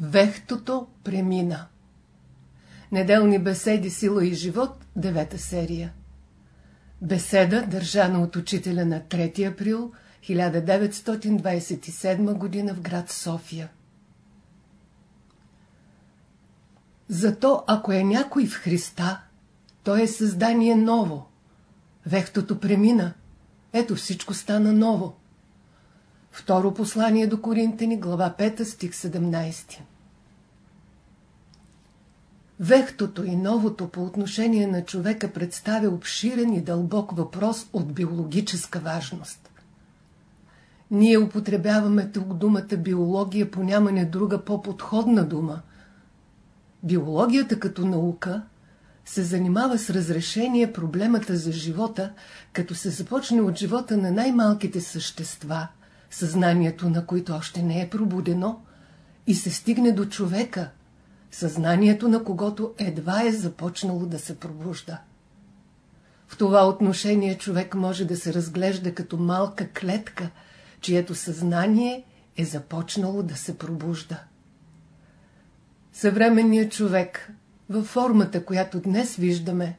Вехтото премина. Неделни беседи Сила и живот, девета серия. Беседа, държана от учителя на 3 април 1927 г. в град София. Зато ако е някой в Христа, то е създание ново. Вехтото премина. Ето всичко стана ново. Второ послание до Коринтени, глава 5, стих 17. Вехтото и новото по отношение на човека представя обширен и дълбок въпрос от биологическа важност. Ние употребяваме тук думата биология по нямане друга по-подходна дума. Биологията като наука се занимава с разрешение проблемата за живота, като се започне от живота на най-малките същества – съзнанието на които още не е пробудено, и се стигне до човека, съзнанието на когото едва е започнало да се пробужда. В това отношение човек може да се разглежда като малка клетка, чието съзнание е започнало да се пробужда. Съвременният човек, във формата, която днес виждаме,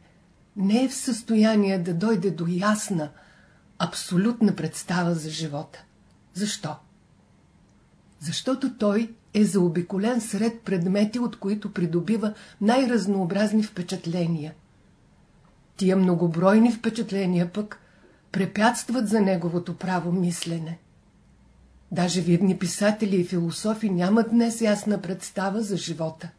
не е в състояние да дойде до ясна, абсолютна представа за живота. Защо? Защото той е заобиколен сред предмети, от които придобива най-разнообразни впечатления. Тия многобройни впечатления пък препятстват за неговото право мислене. Даже видни писатели и философи нямат днес ясна представа за живота.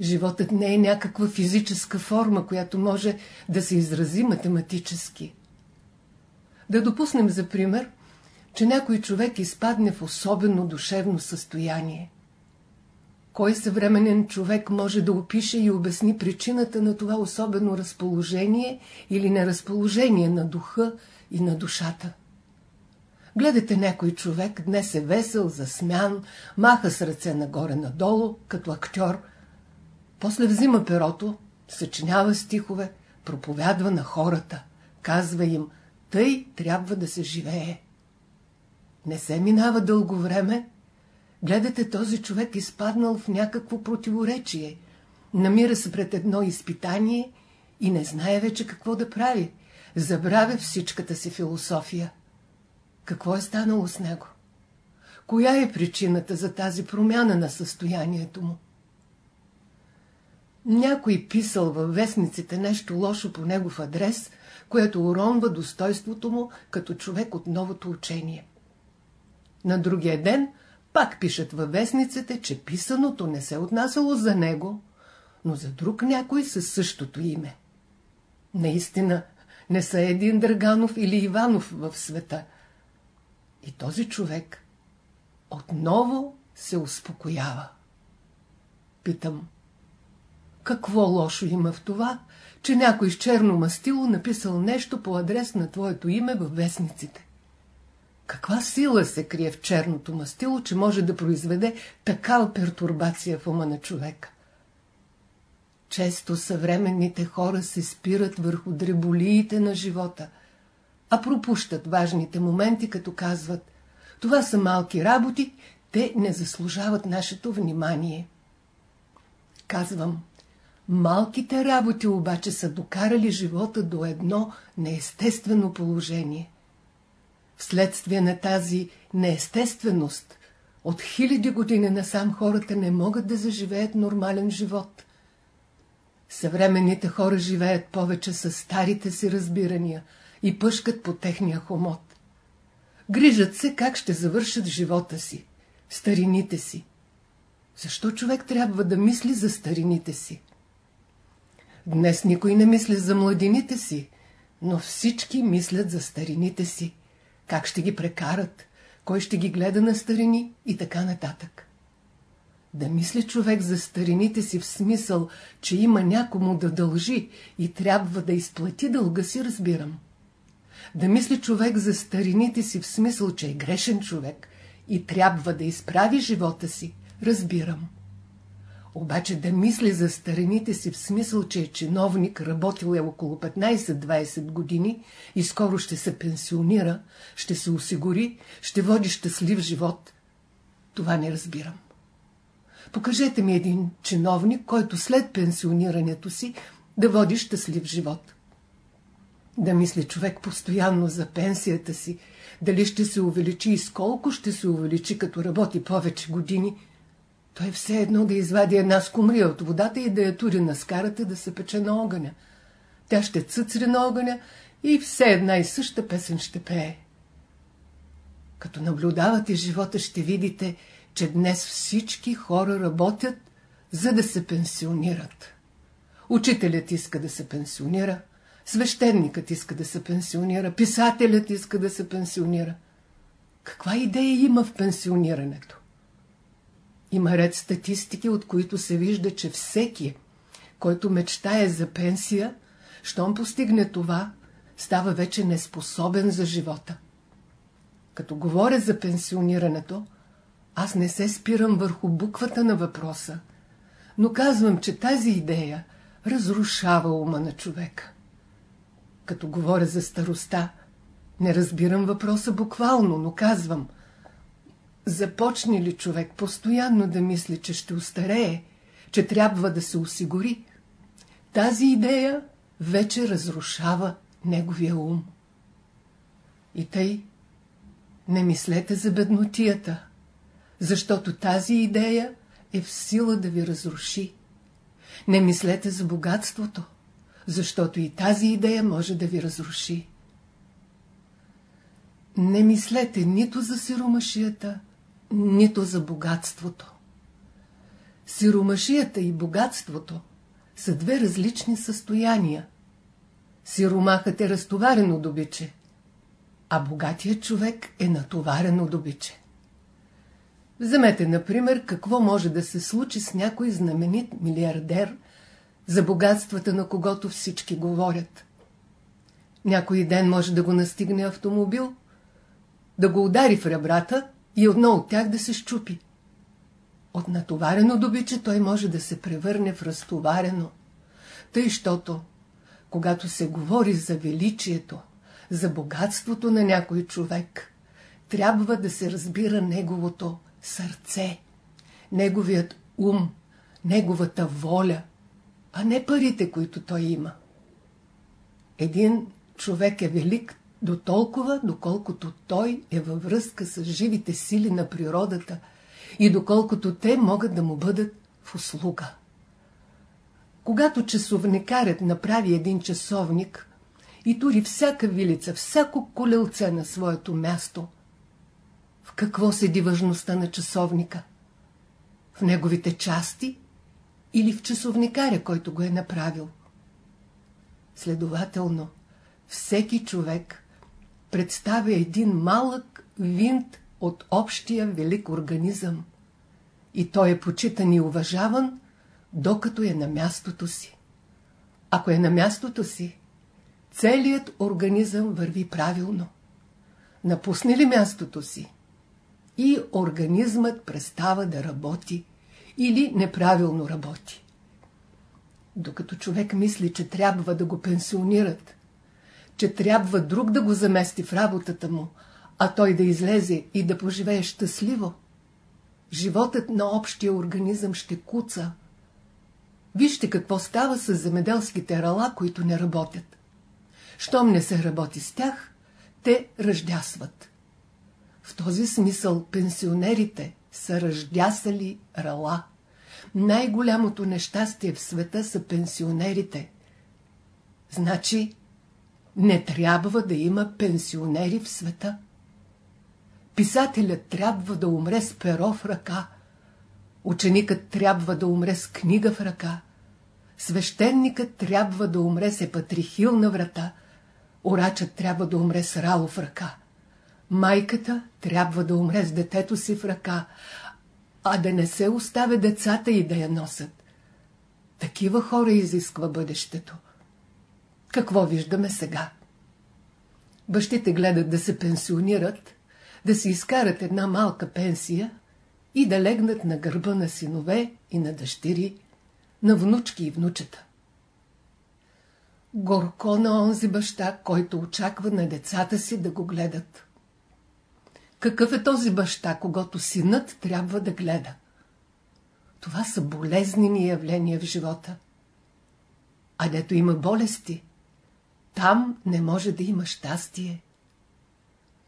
Животът не е някаква физическа форма, която може да се изрази математически. Да допуснем за пример – че някой човек изпадне в особено душевно състояние. Кой съвременен човек може да опише и обясни причината на това особено разположение или неразположение на духа и на душата? Гледате някой човек, днес е весел, засмян, маха с ръце нагоре-надолу, като актьор. После взима перото, съчинява стихове, проповядва на хората, казва им, тъй трябва да се живее. Не се минава дълго време. Гледате този човек изпаднал в някакво противоречие. Намира се пред едно изпитание и не знае вече какво да прави. Забравя всичката си философия. Какво е станало с него? Коя е причината за тази промяна на състоянието му? Някой писал във вестниците нещо лошо по негов адрес, което уронва достойството му като човек от новото учение. На другия ден пак пишат във вестниците, че писаното не се отнасяло за него, но за друг някой със същото име. Наистина не са един Драганов или Иванов в света. И този човек отново се успокоява. Питам, какво лошо има в това, че някой с черно мастило написал нещо по адрес на твоето име във вестниците? Каква сила се крие в черното мастило, че може да произведе такава пертурбация в ума на човека? Често съвременните хора се спират върху дреболиите на живота, а пропущат важните моменти, като казват това са малки работи, те не заслужават нашето внимание. Казвам, малките работи обаче са докарали живота до едно неестествено положение. Вследствие на тази неестественост, от хиляди години насам хората не могат да заживеят нормален живот. Съвременните хора живеят повече с старите си разбирания и пъшкат по техния хомот. Грижат се как ще завършат живота си, старините си. Защо човек трябва да мисли за старините си? Днес никой не мисли за младините си, но всички мислят за старините си как ще ги прекарат, кой ще ги гледа на старини и така нататък. Да мисли човек за старините си в смисъл, че има някому да дължи и трябва да изплати дълга си, разбирам. Да мисли човек за старините си в смисъл, че е грешен човек и трябва да изправи живота си, разбирам. Обаче да мисли за старините си в смисъл, че е чиновник, работил е около 15-20 години и скоро ще се пенсионира, ще се осигури, ще води щастлив живот. Това не разбирам. Покажете ми един чиновник, който след пенсионирането си да води щастлив живот. Да мисли човек постоянно за пенсията си, дали ще се увеличи и сколко ще се увеличи, като работи повече години. Той все едно да извади една скумрия от водата и да я тури на скарата да се пече на огъня. Тя ще цъцри на огъня и все една и съща песен ще пее. Като наблюдавате живота, ще видите, че днес всички хора работят, за да се пенсионират. Учителят иска да се пенсионира, свещеникът иска да се пенсионира, писателят иска да се пенсионира. Каква идея има в пенсионирането? Има ред статистики, от които се вижда, че всеки, който мечтае за пенсия, щом постигне това, става вече неспособен за живота. Като говоря за пенсионирането, аз не се спирам върху буквата на въпроса, но казвам, че тази идея разрушава ума на човека. Като говоря за староста, не разбирам въпроса буквално, но казвам, започне ли човек постоянно да мисли, че ще устарее, че трябва да се осигури, тази идея вече разрушава неговия ум. И тъй, не мислете за беднотията, защото тази идея е в сила да ви разруши. Не мислете за богатството, защото и тази идея може да ви разруши. Не мислете нито за сиромашията, нито за богатството. Сиромашията и богатството са две различни състояния. Сиромахът е разтоварен от обиче, а богатият човек е натоварен от обиче. Вземете, например, какво може да се случи с някой знаменит милиардер, за богатствата на когото всички говорят. Някой ден може да го настигне автомобил, да го удари в ребрата и едно от тях да се щупи. От натоварено добиче той може да се превърне в разтоварено. Тъй, щото, когато се говори за величието, за богатството на някой човек, трябва да се разбира неговото сърце, неговият ум, неговата воля, а не парите, които той има. Един човек е велик до толкова, доколкото той е във връзка с живите сили на природата и доколкото те могат да му бъдат в услуга. Когато часовникарят направи един часовник и тури всяка вилица, всяко колелце на своето място, в какво седи важността на часовника? В неговите части или в часовникаря, който го е направил? Следователно, всеки човек представя един малък винт от общия велик организъм и той е почитан и уважаван, докато е на мястото си. Ако е на мястото си, целият организъм върви правилно. Напусне ли мястото си, и организмът престава да работи или неправилно работи. Докато човек мисли, че трябва да го пенсионират, че трябва друг да го замести в работата му, а той да излезе и да поживее щастливо, животът на общия организъм ще куца. Вижте какво става с земеделските рала, които не работят. Щом не се работи с тях, те ръждясват. В този смисъл пенсионерите са ръждясали рала. Най-голямото нещастие в света са пенсионерите. Значи, не трябва да има пенсионери в света. Писателят трябва да умре с перо в ръка. Ученикът трябва да умре с книга в ръка. Свещеникът трябва да умре с епатрихил на врата. Орачът трябва да умре с рало в ръка. Майката трябва да умре с детето си в ръка, а да не се оставя децата и да я носят. Такива хора изисква бъдещето. Какво виждаме сега? Бащите гледат да се пенсионират, да си изкарат една малка пенсия и да легнат на гърба на синове и на дъщери, на внучки и внучета. Горко на онзи баща, който очаква на децата си да го гледат. Какъв е този баща, когато синът трябва да гледа? Това са болезнени явления в живота. А дето има болести, там не може да има щастие.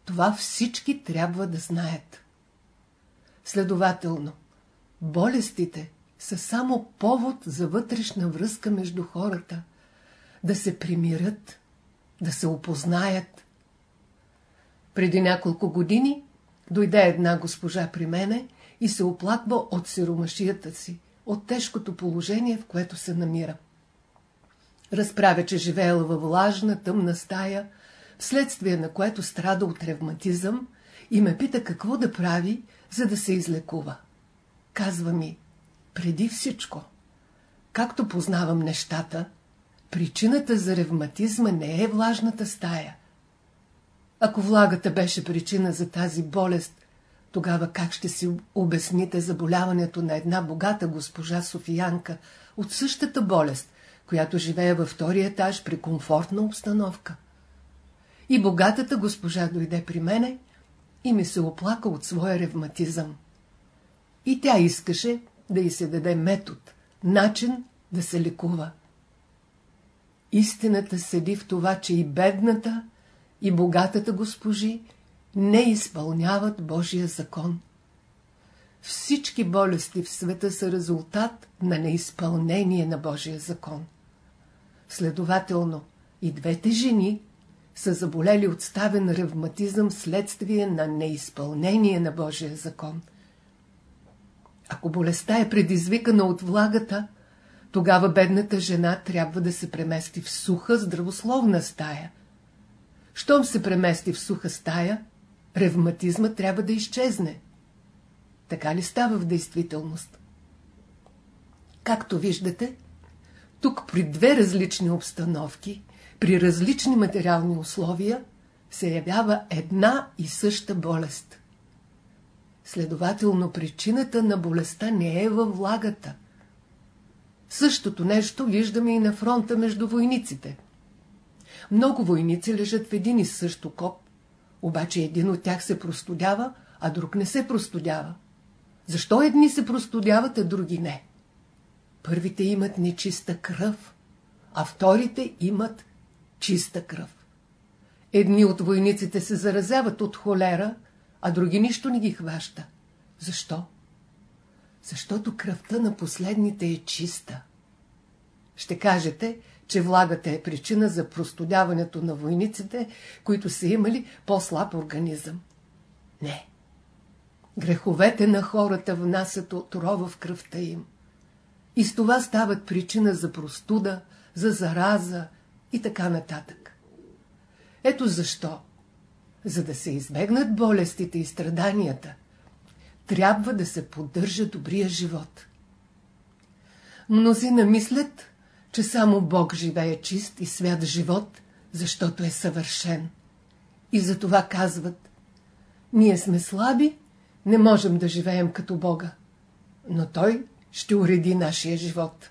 Това всички трябва да знаят. Следователно, болестите са само повод за вътрешна връзка между хората, да се примирят, да се опознаят. Преди няколко години дойде една госпожа при мене и се оплаква от сиромашията си, от тежкото положение, в което се намира. Разправя, че живеела във влажна, тъмна стая, вследствие на което страда от ревматизъм и ме пита какво да прави, за да се излекува. Казва ми, преди всичко, както познавам нещата, причината за ревматизма не е влажната стая. Ако влагата беше причина за тази болест, тогава как ще си обясните заболяването на една богата госпожа Софиянка от същата болест, която живее във втория етаж при комфортна обстановка? И богатата госпожа дойде при мене и ми се оплака от своя ревматизъм. И тя искаше да й се даде метод, начин да се лекува. Истината седи в това, че и бедната, и богатата госпожи не изпълняват Божия закон. Всички болести в света са резултат на неизпълнение на Божия закон. Следователно, и двете жени са заболели от ставен ревматизъм следствие на неизпълнение на Божия закон. Ако болестта е предизвикана от влагата, тогава бедната жена трябва да се премести в суха, здравословна стая. Щом се премести в суха стая, ревматизма трябва да изчезне. Така ли става в действителност? Както виждате, тук при две различни обстановки, при различни материални условия, се явява една и съща болест. Следователно, причината на болестта не е във влагата. Същото нещо виждаме и на фронта между войниците. Много войници лежат в един и също коп, обаче един от тях се простудява, а друг не се простудява. Защо едни се простудяват, а други не? Първите имат нечиста кръв, а вторите имат чиста кръв. Едни от войниците се заразяват от холера, а други нищо не ги хваща. Защо? Защото кръвта на последните е чиста. Ще кажете, че влагата е причина за простудяването на войниците, които са имали по-слаб организъм. Не. Греховете на хората внасят отрова в кръвта им. И с това стават причина за простуда, за зараза и така нататък. Ето защо, за да се избегнат болестите и страданията, трябва да се поддържа добрия живот. Мнозина мислят, че само Бог живее чист и свят живот, защото е съвършен. И за това казват, ние сме слаби, не можем да живеем като Бога, но Той ще уреди нашия живот.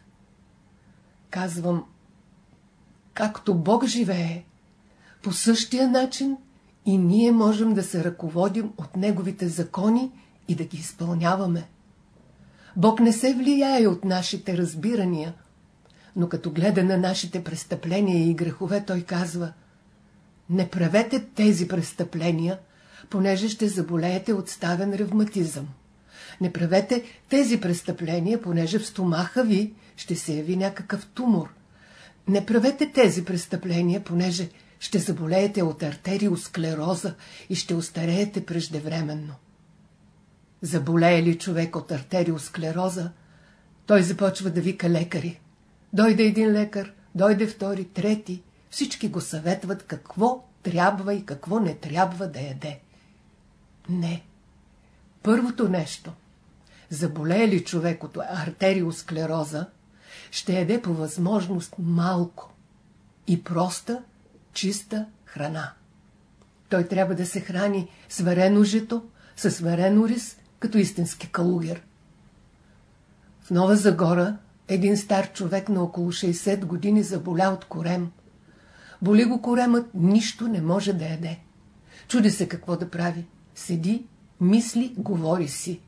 Казвам, както Бог живее, по същия начин и ние можем да се ръководим от Неговите закони и да ги изпълняваме. Бог не се влияе от нашите разбирания, но като гледа на нашите престъпления и грехове, той казва Не правете тези престъпления, понеже ще заболеете от ставен ревматизъм. Не правете тези престъпления, понеже в стомаха ви ще се яви някакъв тумор. Не правете тези престъпления, понеже ще заболеете от артериосклероза и ще устареете преждевременно. Заболее ли човек от артериосклероза, той започва да вика лекари. Дойде един лекар, дойде втори, трети. Всички го съветват какво трябва и какво не трябва да яде. Не. Първото нещо. Заболее ли човек от артериосклероза, ще яде по възможност малко и проста, чиста храна. Той трябва да се храни с варено жито, с варено рис, като истински калугер. В Нова Загора един стар човек на около 60 години заболя от корем. Боли го коремът, нищо не може да яде. Чуди се какво да прави. Седи, мисли, говори си.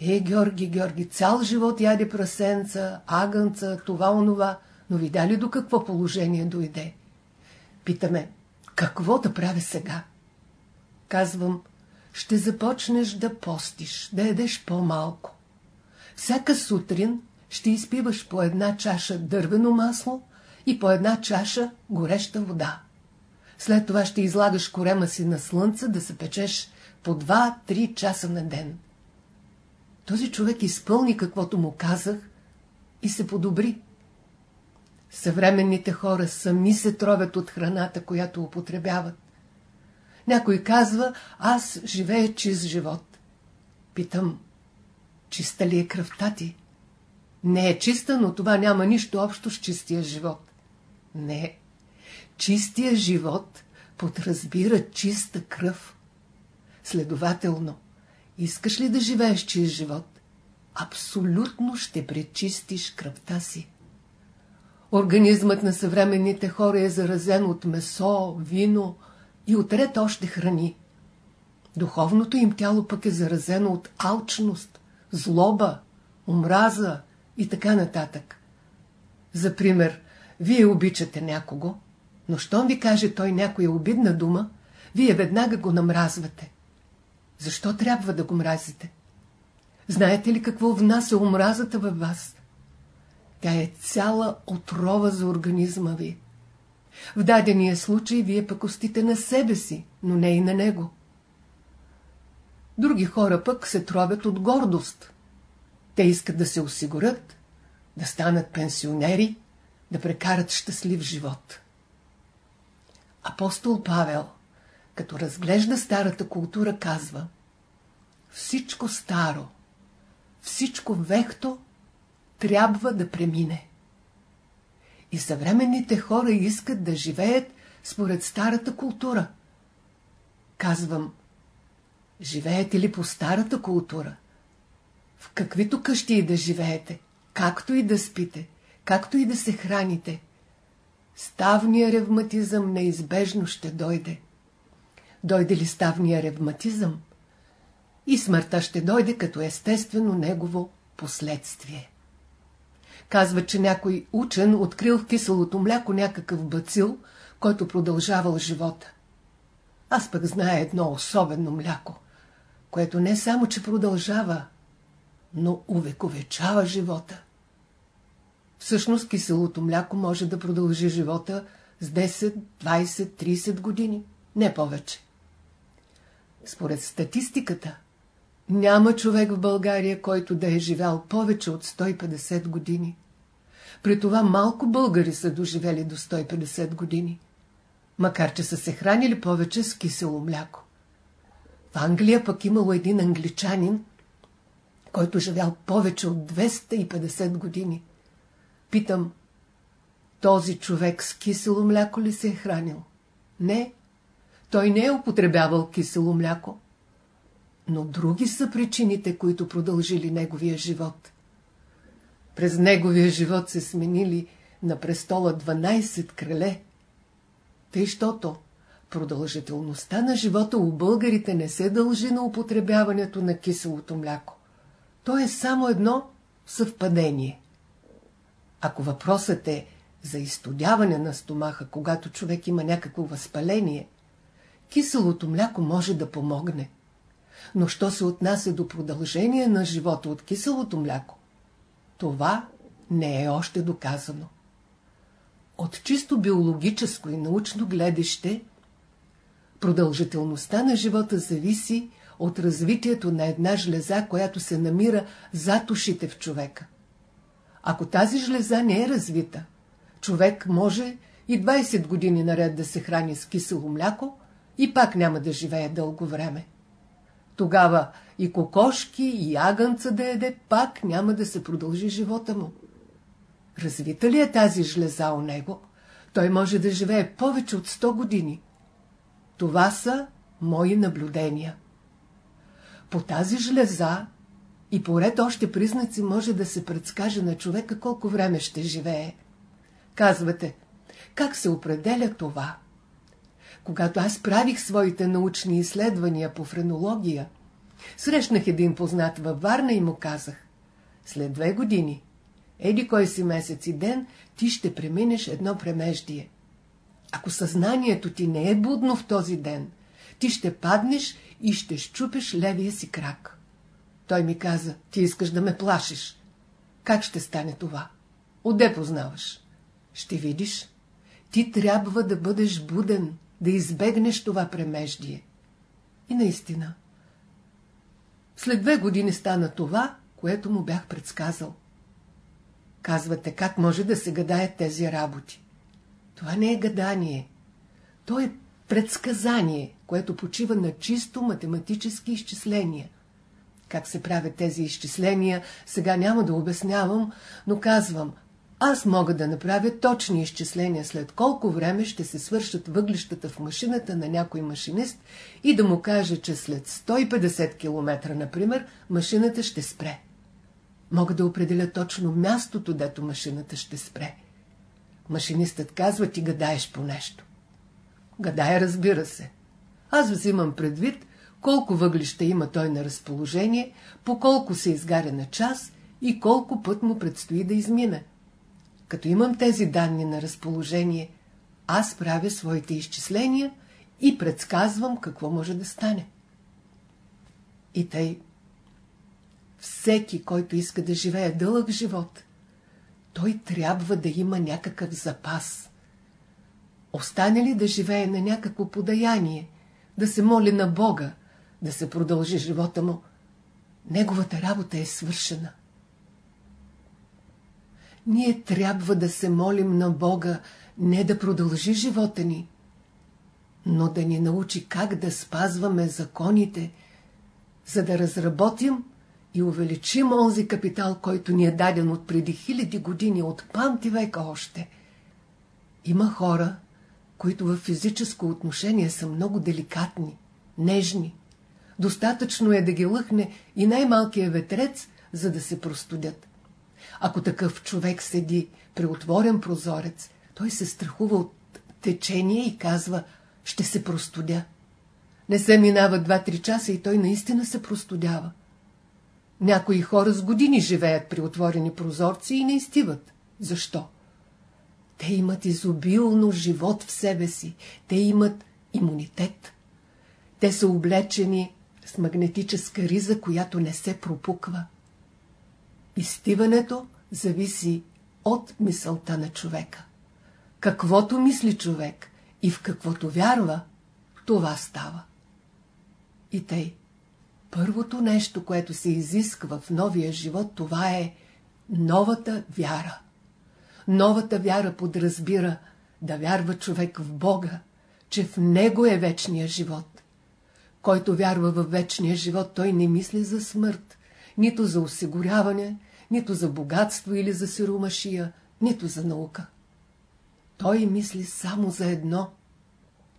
Е, Георги, Георги, цял живот яде прасенца, агънца, това, онова, но видя ли до какво положение дойде? Питаме, какво да правя сега? Казвам, ще започнеш да постиш, да едеш по-малко. Всяка сутрин ще изпиваш по една чаша дървено масло и по една чаша гореща вода. След това ще излагаш корема си на слънце да се печеш по 2-3 часа на ден. Този човек изпълни каквото му казах и се подобри. Съвременните хора сами се тровят от храната, която употребяват. Някой казва, аз живея чист живот. Питам, чиста ли е кръвта ти? Не е чиста, но това няма нищо общо с чистия живот. Не. Чистия живот подразбира чиста кръв. Следователно, искаш ли да живееш чист живот? Абсолютно ще пречистиш кръвта си. Организмът на съвременните хора е заразен от месо, вино и от ред още храни. Духовното им тяло пък е заразено от алчност, злоба, омраза и така нататък. За пример, вие обичате някого, но щом ви каже той някоя обидна дума, вие веднага го намразвате. Защо трябва да го мразите? Знаете ли какво внася омразата във вас? Тя е цяла отрова за организма ви. В дадения случай вие пък остите на себе си, но не и на него. Други хора пък се тровят от гордост. Те искат да се осигурят, да станат пенсионери, да прекарат щастлив живот. Апостол Павел, като разглежда старата култура, казва Всичко старо, всичко вехто трябва да премине. И съвременните хора искат да живеят според старата култура. Казвам, живеете ли по старата култура? В каквито къщи и да живеете, както и да спите, както и да се храните, ставния ревматизъм неизбежно ще дойде. Дойде ли ставния ревматизъм? И смъртта ще дойде като естествено негово последствие. Казва, че някой учен открил в киселото мляко някакъв бацил, който продължавал живота. Аз пък знае едно особено мляко, което не само, че продължава, но увековечава живота. Всъщност киселото мляко може да продължи живота с 10, 20, 30 години, не повече. Според статистиката, няма човек в България, който да е живял повече от 150 години. При това малко българи са доживели до 150 години, макар че са се хранили повече с кисело мляко. В Англия пък имало един англичанин, който живял повече от 250 години. Питам, този човек с кисело мляко ли се е хранил? Не, той не е употребявал кисело мляко но други са причините, които продължили неговия живот. През неговия живот се сменили на престола 12 крале. Тъй, щото продължителността на живота у българите не се дължи на употребяването на киселото мляко. То е само едно съвпадение. Ако въпросът е за изтодяване на стомаха, когато човек има някакво възпаление, киселото мляко може да помогне. Но що се отнася до продължение на живота от киселото мляко, това не е още доказано. От чисто биологическо и научно гледаще, продължителността на живота зависи от развитието на една жлеза, която се намира зад ушите в човека. Ако тази жлеза не е развита, човек може и 20 години наред да се храни с кисело мляко и пак няма да живее дълго време. Тогава и кокошки, и агънца да еде, пак няма да се продължи живота му. Развита ли е тази жлеза у него, той може да живее повече от 100 години. Това са мои наблюдения. По тази жлеза и поред още признаци може да се предскаже на човека колко време ще живее. Казвате, как се определя това? Когато аз правих своите научни изследвания по френология, Срещнах един познат във Варна и му казах. След две години, еди кой си месец и ден, ти ще преминеш едно премеждие. Ако съзнанието ти не е будно в този ден, ти ще паднеш и ще щупиш левия си крак. Той ми каза, ти искаш да ме плашиш. Как ще стане това? Отде познаваш? Ще видиш. Ти трябва да бъдеш буден, да избегнеш това премеждие. И наистина. След две години стана това, което му бях предсказал. Казвате, как може да се гадаят тези работи? Това не е гадание. То е предсказание, което почива на чисто математически изчисления. Как се правят тези изчисления, сега няма да обяснявам, но казвам, аз мога да направя точни изчисления след колко време ще се свършат въглищата в машината на някой машинист и да му каже, че след 150 км, например, машината ще спре. Мога да определя точно мястото, дето машината ще спре. Машинистът казва, ти гадаеш по нещо. Гадая, разбира се. Аз взимам предвид колко въглища има той на разположение, по колко се изгаря на час и колко път му предстои да измине. Като имам тези данни на разположение, аз правя своите изчисления и предсказвам какво може да стане. И тъй, всеки, който иска да живее дълъг живот, той трябва да има някакъв запас. Остане ли да живее на някакво подаяние, да се моли на Бога, да се продължи живота му, неговата работа е свършена. Ние трябва да се молим на Бога не да продължи живота ни, но да ни научи как да спазваме законите, за да разработим и увеличим онзи капитал, който ни е даден от преди хиляди години, от памти века още. Има хора, които в физическо отношение са много деликатни, нежни. Достатъчно е да ги лъхне и най-малкият ветрец, за да се простудят. Ако такъв човек седи при отворен прозорец, той се страхува от течение и казва, ще се простудя. Не се минава два-три часа и той наистина се простудява. Някои хора с години живеят при отворени прозорци и не изтиват. Защо? Те имат изобилно живот в себе си. Те имат имунитет. Те са облечени с магнетическа риза, която не се пропуква. Изтиването зависи от мисълта на човека. Каквото мисли човек и в каквото вярва, това става. И тъй. Първото нещо, което се изисква в новия живот, това е новата вяра. Новата вяра подразбира да вярва човек в Бога, че в Него е вечния живот. Който вярва в вечния живот, той не мисли за смърт, нито за осигуряване, нито за богатство или за сиромашия, нито за наука. Той мисли само за едно,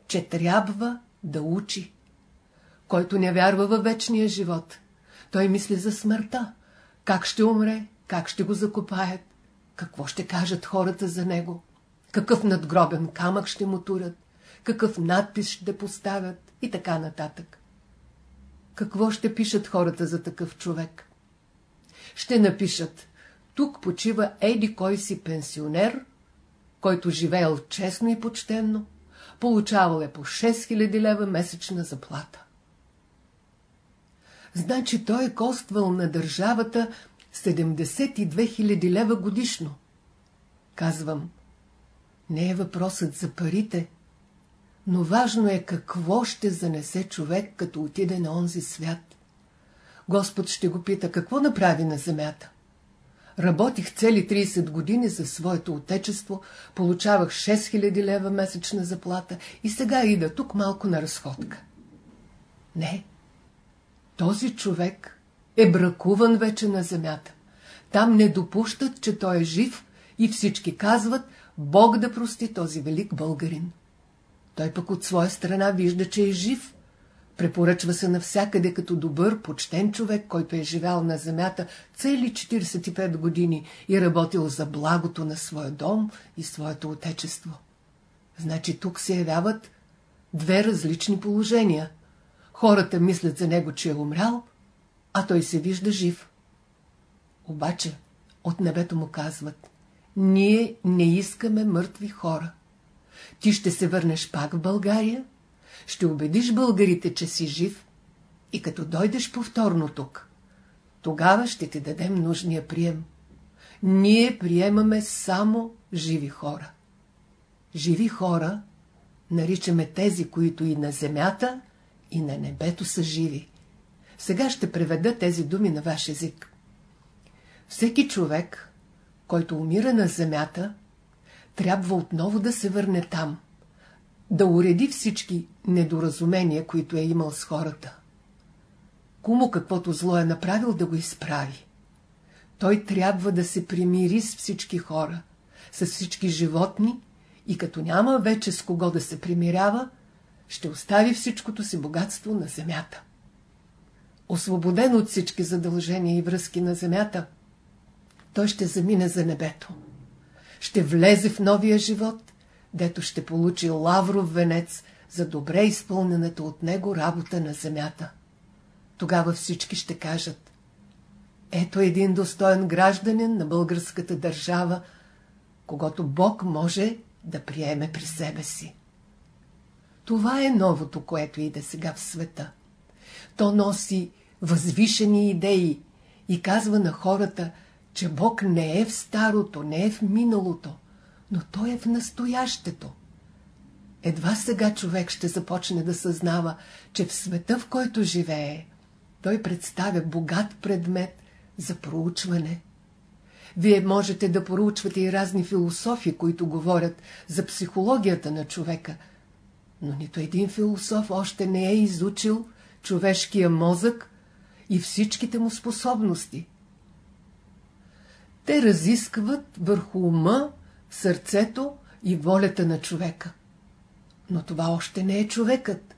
че трябва да учи. Който не вярва във вечния живот, той мисли за смъртта, как ще умре, как ще го закопаят, какво ще кажат хората за него, какъв надгробен камък ще му турят, какъв надпис ще поставят и така нататък. Какво ще пишат хората за такъв човек? Ще напишат тук почива еди кой си пенсионер, който живеел честно и почтенно, получавал е по 6000 лева месечна заплата. Значи той е коствал на държавата 72 000 лева годишно. Казвам, не е въпросът за парите, но важно е какво ще занесе човек, като отиде на онзи свят. Господ ще го пита какво направи на земята. Работих цели 30 години за своето отечество, получавах 6000 лева месечна заплата и сега ида тук малко на разходка. Не, този човек е бракуван вече на земята. Там не допущат, че той е жив и всички казват Бог да прости този велик българин. Той пък от своя страна вижда, че е жив Препоръчва се навсякъде като добър, почтен човек, който е живял на земята цели 45 години и работил за благото на своя дом и своето отечество. Значи тук се явяват две различни положения. Хората мислят за него, че е умрял, а той се вижда жив. Обаче от небето му казват, ние не искаме мъртви хора. Ти ще се върнеш пак в България, ще убедиш българите, че си жив и като дойдеш повторно тук, тогава ще ти дадем нужния прием. Ние приемаме само живи хора. Живи хора наричаме тези, които и на земята, и на небето са живи. Сега ще преведа тези думи на ваш език. Всеки човек, който умира на земята, трябва отново да се върне там, да уреди всички недоразумения, които е имал с хората. Кому каквото зло е направил да го изправи. Той трябва да се примири с всички хора, с всички животни и като няма вече с кого да се примирява, ще остави всичкото си богатство на земята. Освободен от всички задължения и връзки на земята, той ще замине за небето. Ще влезе в новия живот, дето ще получи лавров венец за добре изпълнената от него работа на земята. Тогава всички ще кажат Ето един достоен гражданин на българската държава, когато Бог може да приеме при себе си. Това е новото, което иде сега в света. То носи възвишени идеи и казва на хората, че Бог не е в старото, не е в миналото, но Той е в настоящето. Едва сега човек ще започне да съзнава, че в света, в който живее, той представя богат предмет за проучване. Вие можете да проучвате и разни философии, които говорят за психологията на човека, но нито един философ още не е изучил човешкия мозък и всичките му способности. Те разискват върху ума, сърцето и волята на човека. Но това още не е човекът.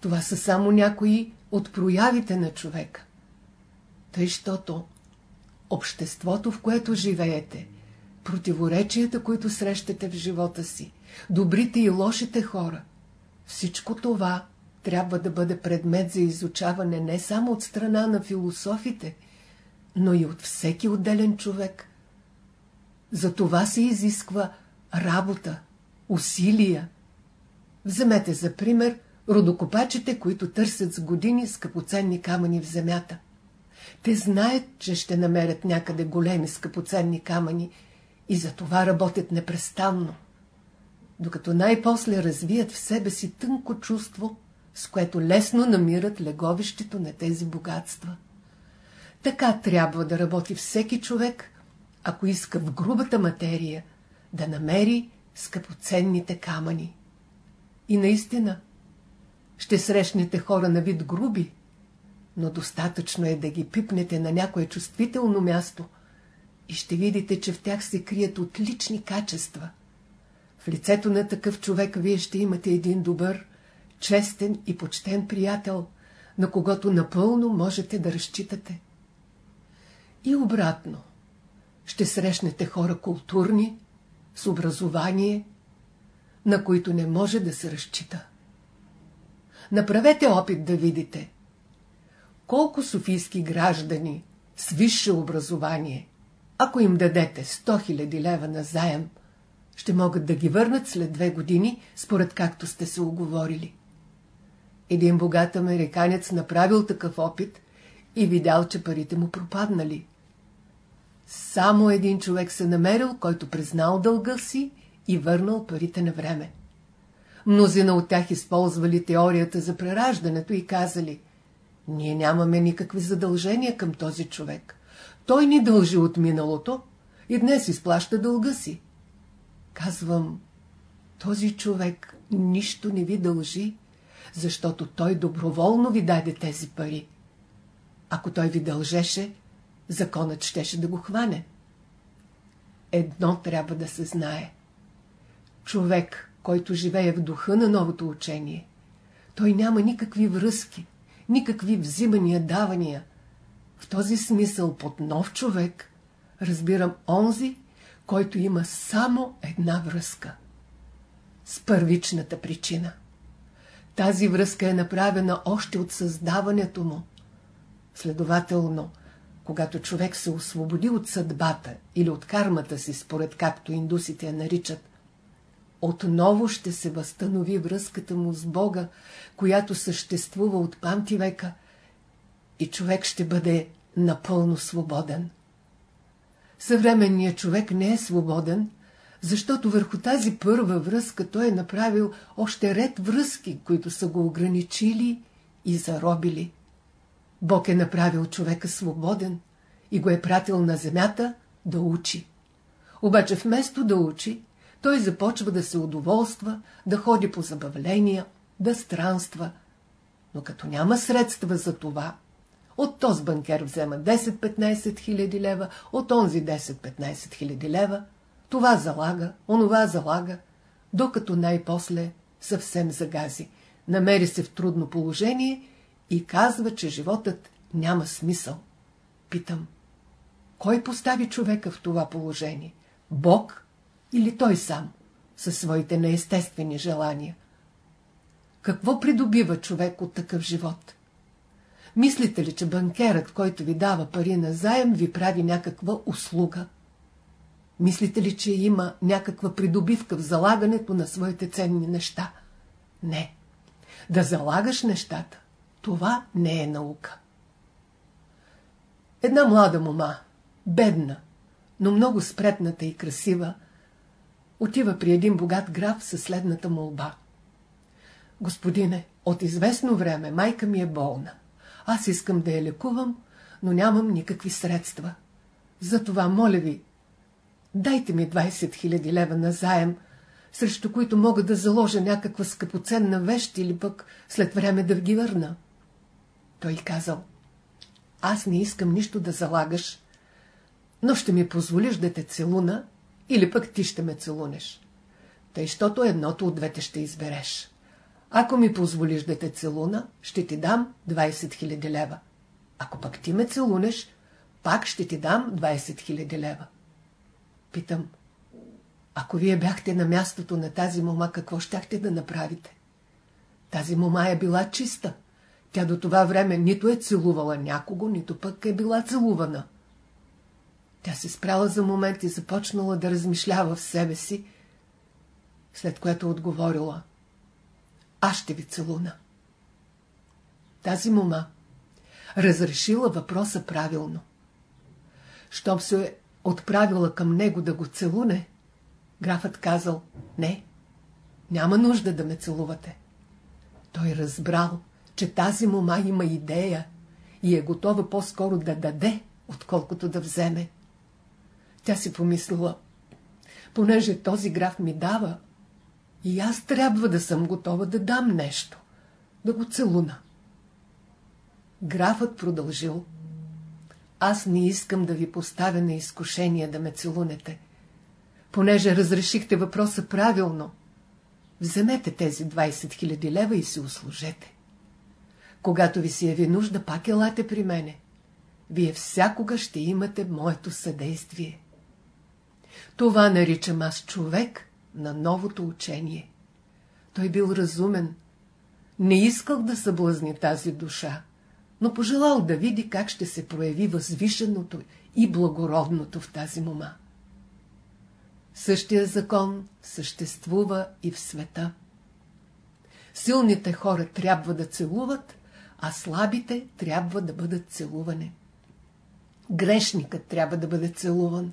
Това са само някои от проявите на човека. Тъй, щото обществото, в което живеете, противоречията, които срещате в живота си, добрите и лошите хора, всичко това трябва да бъде предмет за изучаване не само от страна на философите, но и от всеки отделен човек. За това се изисква работа, усилия. Вземете за пример родокопачите, които търсят с години скъпоценни камъни в земята. Те знаят, че ще намерят някъде големи скъпоценни камъни и за това работят непрестанно. Докато най-после развият в себе си тънко чувство, с което лесно намират леговището на тези богатства. Така трябва да работи всеки човек, ако иска в грубата материя да намери скъпоценните камъни. И наистина, ще срещнете хора на вид груби, но достатъчно е да ги пипнете на някое чувствително място и ще видите, че в тях се крият отлични качества. В лицето на такъв човек вие ще имате един добър, честен и почтен приятел, на когото напълно можете да разчитате. И обратно, ще срещнете хора културни, с образование, на които не може да се разчита. Направете опит да видите колко софийски граждани с висше образование, ако им дадете 100 000 лева на заем, ще могат да ги върнат след две години, според както сте се оговорили. Един богат американец направил такъв опит и видял, че парите му пропаднали. Само един човек се намерил, който признал дълга си и върнал парите на време. Мнозина от тях използвали теорията за прераждането и казали Ние нямаме никакви задължения към този човек. Той ни дължи от миналото и днес изплаща дълга си. Казвам, този човек нищо не ви дължи, защото той доброволно ви даде тези пари. Ако той ви дължеше, законът щеше да го хване. Едно трябва да се знае. Човек, който живее в духа на новото учение, той няма никакви връзки, никакви взимания, давания. В този смисъл под нов човек разбирам онзи, който има само една връзка. С първичната причина. Тази връзка е направена още от създаването му. Следователно, когато човек се освободи от съдбата или от кармата си, според както индусите я наричат, отново ще се възстанови връзката му с Бога, която съществува от памти века и човек ще бъде напълно свободен. Съвременният човек не е свободен, защото върху тази първа връзка той е направил още ред връзки, които са го ограничили и заробили. Бог е направил човека свободен и го е пратил на земята да учи. Обаче вместо да учи, той започва да се удоволства, да ходи по забавления, да странства. Но като няма средства за това, от този банкер взема 10-15 хиляди лева, от онзи 10-15 хиляди лева, това залага, онова залага, докато най-после съвсем загази. Намери се в трудно положение и казва, че животът няма смисъл. Питам, кой постави човека в това положение? Бог или той сам, със своите неестествени желания? Какво придобива човек от такъв живот? Мислите ли, че банкерът, който ви дава пари на заем, ви прави някаква услуга? Мислите ли, че има някаква придобивка в залагането на своите ценни неща? Не. Да залагаш нещата, това не е наука. Една млада мома, бедна, но много спретната и красива, отива при един богат граф със следната молба. Господине, от известно време майка ми е болна. Аз искам да я лекувам, но нямам никакви средства. Затова, моля ви, дайте ми 20 000 лева на заем, срещу които мога да заложа някаква скъпоценна вещ или пък след време да ги върна. Той казал, аз не искам нищо да залагаш, но ще ми позволиш да те целуна или пък ти ще ме целунеш. Тъй, щото едното от двете ще избереш. Ако ми позволиш да те целуна, ще ти дам 20 000 лева. Ако пък ти ме целунеш, пак ще ти дам 20 000 лева. Питам, ако вие бяхте на мястото на тази мома, какво щяхте да направите? Тази мома е била чиста. Тя до това време нито е целувала някого, нито пък е била целувана. Тя се спряла за момент и започнала да размишлява в себе си, след което отговорила аз ще ви целуна. Тази мома разрешила въпроса правилно. Щом се е отправила към него да го целуне, графът казал, не, няма нужда да ме целувате. Той разбрал, че тази мома има идея и е готова по-скоро да даде, отколкото да вземе. Тя си помислила, понеже този граф ми дава, и аз трябва да съм готова да дам нещо, да го целуна. Графът продължил. Аз не искам да ви поставя на изкушение да ме целунете. Понеже разрешихте въпроса правилно, вземете тези 20 000 лева и си услужете. Когато ви се яви нужда, пак елате при мене. Вие всякога ще имате моето съдействие. Това наричам аз човек, на новото учение. Той бил разумен. Не искал да съблъзни тази душа, но пожелал да види как ще се прояви възвишеното и благородното в тази мома. Същия закон съществува и в света. Силните хора трябва да целуват, а слабите трябва да бъдат целувани. Грешникът трябва да бъде целуван,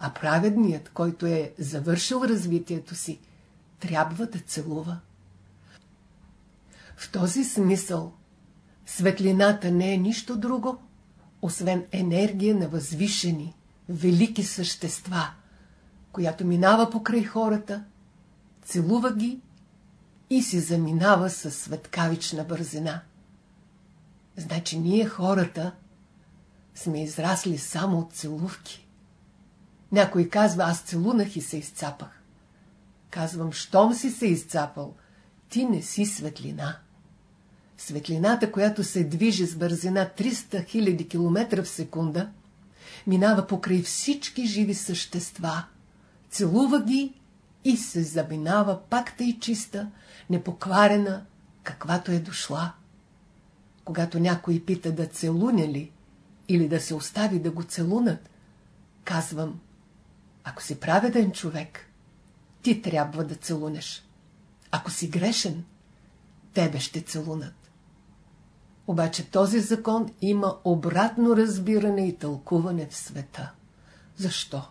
а праведният, който е завършил развитието си, трябва да целува. В този смисъл светлината не е нищо друго, освен енергия на възвишени, велики същества, която минава покрай хората, целува ги и си заминава със светкавична бързина. Значи ние хората сме израсли само от целувки. Някой казва, аз целунах и се изцапах. Казвам, щом си се изцапал, ти не си светлина. Светлината, която се движи с бързина 300 000 км в секунда, минава покрай всички живи същества, целува ги и се заминава пак и чиста, непокварена, каквато е дошла. Когато някой пита да целуне ли или да се остави да го целунат, казвам, ако си праведен човек, ти трябва да целунеш. Ако си грешен, тебе ще целунат. Обаче този закон има обратно разбиране и тълкуване в света. Защо?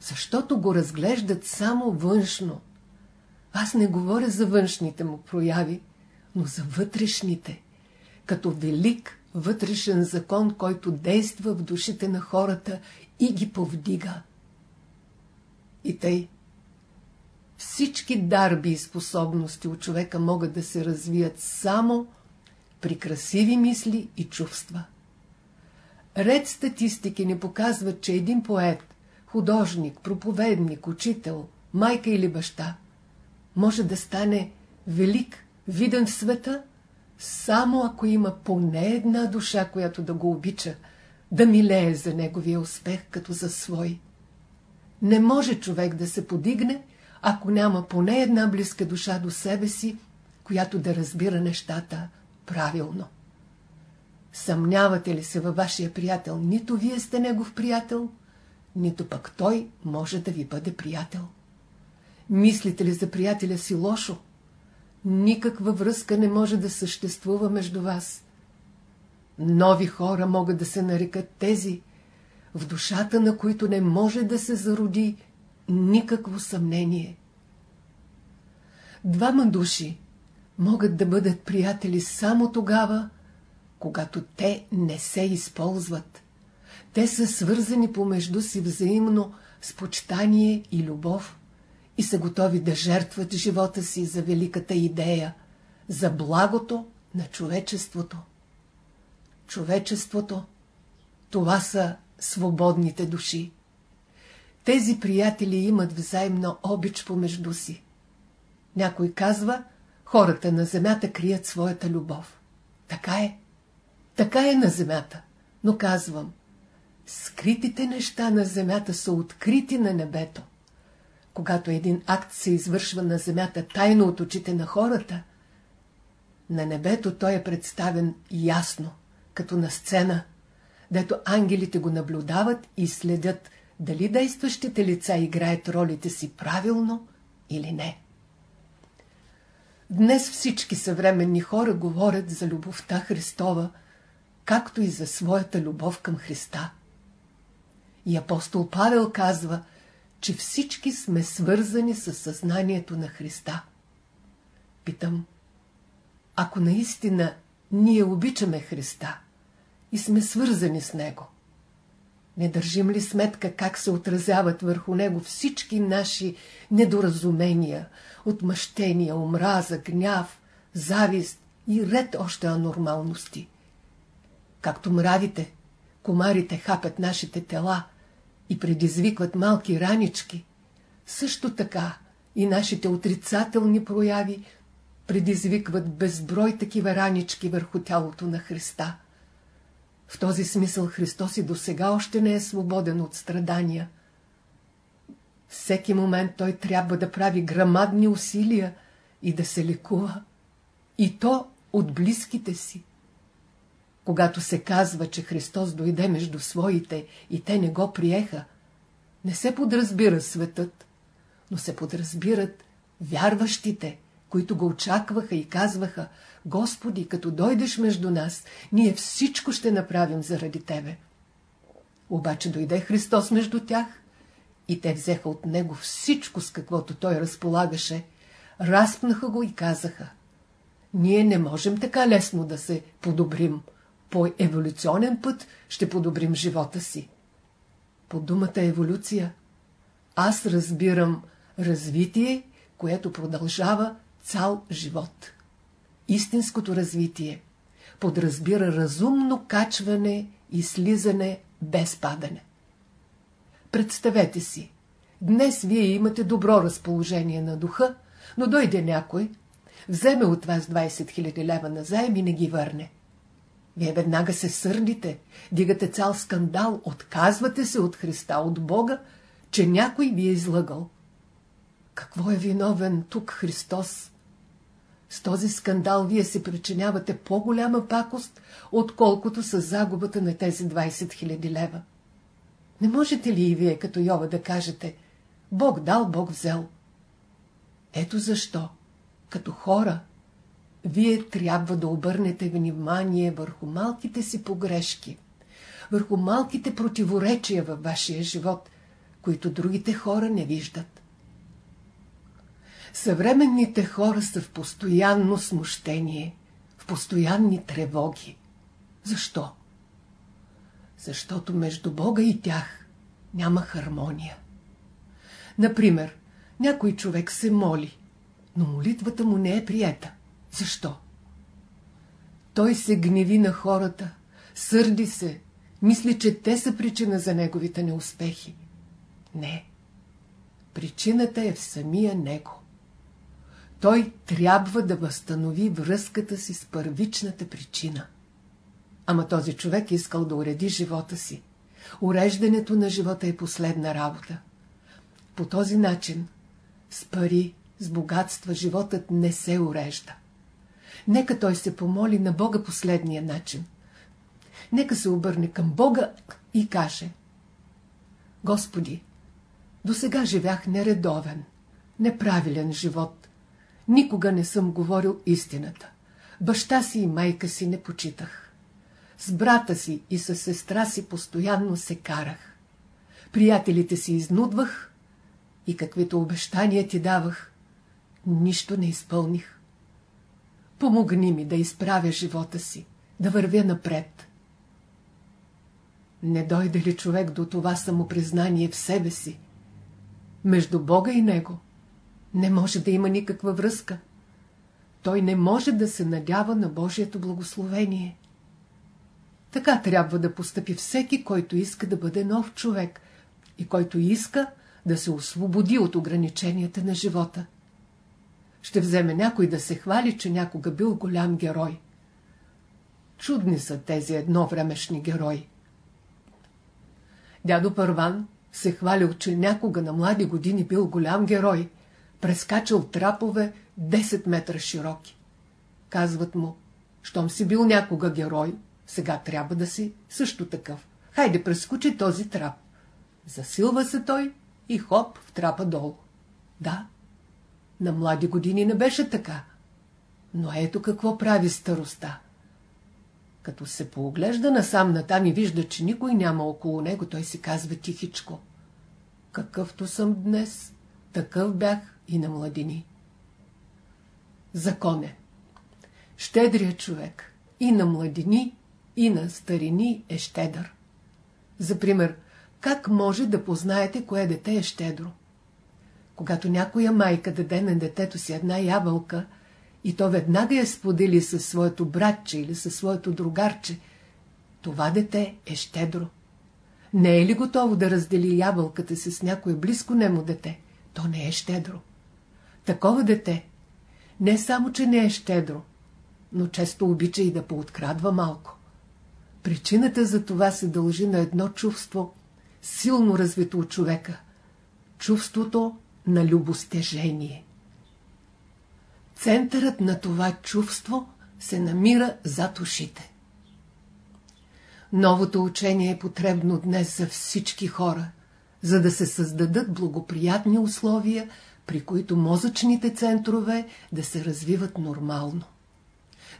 Защото го разглеждат само външно. Аз не говоря за външните му прояви, но за вътрешните, като велик вътрешен закон, който действа в душите на хората и ги повдига. И тъй, всички дарби и способности от човека могат да се развият само при красиви мисли и чувства. Ред статистики не показват, че един поет, художник, проповедник, учител, майка или баща може да стане велик, виден в света, само ако има поне една душа, която да го обича, да милее за неговия успех като за свой. Не може човек да се подигне, ако няма поне една близка душа до себе си, която да разбира нещата правилно. Съмнявате ли се във вашия приятел, нито вие сте негов приятел, нито пък той може да ви бъде приятел. Мислите ли за приятеля си лошо? Никаква връзка не може да съществува между вас. Нови хора могат да се нарекат тези, в душата на които не може да се зароди никакво съмнение. Двама души могат да бъдат приятели само тогава, когато те не се използват. Те са свързани помежду си взаимно с почитание и любов и са готови да жертват живота си за великата идея, за благото на човечеството. Човечеството – това са свободните души. Тези приятели имат взаимно обич помежду си. Някой казва, хората на земята крият своята любов. Така е. Така е на земята. Но казвам, скритите неща на земята са открити на небето. Когато един акт се извършва на земята тайно от очите на хората, на небето той е представен ясно, като на сцена, дето ангелите го наблюдават и следят дали действащите лица играят ролите си правилно или не. Днес всички съвременни хора говорят за любовта Христова, както и за своята любов към Христа. И апостол Павел казва, че всички сме свързани с съзнанието на Христа. Питам, ако наистина ние обичаме Христа и сме свързани с Него, не държим ли сметка как се отразяват върху него всички наши недоразумения, отмъщения, омраза, гняв, завист и ред още анормалности? Както мравите, комарите хапят нашите тела и предизвикват малки ранички, също така и нашите отрицателни прояви предизвикват безброй такива ранички върху тялото на Христа – в този смисъл Христос и до сега още не е свободен от страдания. Всеки момент той трябва да прави грамадни усилия и да се лекува. И то от близките си. Когато се казва, че Христос дойде между своите и те не го приеха, не се подразбира светът, но се подразбират вярващите, които го очакваха и казваха, Господи, като дойдеш между нас, ние всичко ще направим заради Тебе. Обаче дойде Христос между тях и те взеха от Него всичко, с каквото Той разполагаше, разпнаха го и казаха, ние не можем така лесно да се подобрим. По еволюционен път ще подобрим живота си. По думата еволюция аз разбирам развитие, което продължава цял живот. Истинското развитие подразбира разумно качване и слизане без падане. Представете си, днес вие имате добро разположение на духа, но дойде някой, вземе от вас 20 000 лева на заем и не ги върне. Вие веднага се сърдите, дигате цял скандал, отказвате се от Христа, от Бога, че някой ви е излъгал. Какво е виновен тук Христос? С този скандал вие се причинявате по-голяма пакост, отколкото с загубата на тези 20 000 лева. Не можете ли и вие, като Йова, да кажете Бог дал, Бог взел? Ето защо, като хора, вие трябва да обърнете внимание върху малките си погрешки, върху малките противоречия във вашия живот, които другите хора не виждат. Съвременните хора са в постоянно смущение, в постоянни тревоги. Защо? Защото между Бога и тях няма хармония. Например, някой човек се моли, но молитвата му не е приета. Защо? Той се гневи на хората, сърди се, мисли, че те са причина за неговите неуспехи. Не. Причината е в самия него. Той трябва да възстанови връзката си с първичната причина. Ама този човек искал да уреди живота си. Уреждането на живота е последна работа. По този начин, с пари, с богатства, животът не се урежда. Нека той се помоли на Бога последния начин. Нека се обърне към Бога и каже Господи, до сега живях нередовен, неправилен живот. Никога не съм говорил истината. Баща си и майка си не почитах. С брата си и с сестра си постоянно се карах. Приятелите си изнудвах и каквито обещания ти давах, нищо не изпълних. Помогни ми да изправя живота си, да вървя напред. Не дойде ли човек до това самопризнание в себе си? Между Бога и Него не може да има никаква връзка. Той не може да се надява на Божието благословение. Така трябва да постъпи всеки, който иска да бъде нов човек и който иска да се освободи от ограниченията на живота. Ще вземе някой да се хвали, че някога бил голям герой. Чудни са тези едновремешни герои. Дядо Първан се хвалил, че някога на млади години бил голям герой, прескачал трапове 10 метра широки. Казват му, щом си бил някога герой, сега трябва да си също такъв. Хайде, прескочи този трап. Засилва се той и хоп в трапа долу. Да, на млади години не беше така. Но ето какво прави староста. Като се пооглежда насам натам и вижда, че никой няма около него, той си казва тихичко. Какъвто съм днес, такъв бях и на младини. Закон е. Щедрият човек и на младини, и на старини е щедър. За пример, как може да познаете кое дете е щедро? Когато някоя майка даде на детето си една ябълка и то веднага я сподели със своето братче или със своето другарче, това дете е щедро. Не е ли готово да раздели ябълката си с някое близко немо дете? То не е щедро. Такова дете не само, че не е щедро, но често обича и да пооткрадва малко. Причината за това се дължи на едно чувство, силно развито от човека. Чувството на любостежение. Центърът на това чувство се намира зад ушите. Новото учение е потребно днес за всички хора, за да се създадат благоприятни условия, при които мозъчните центрове да се развиват нормално.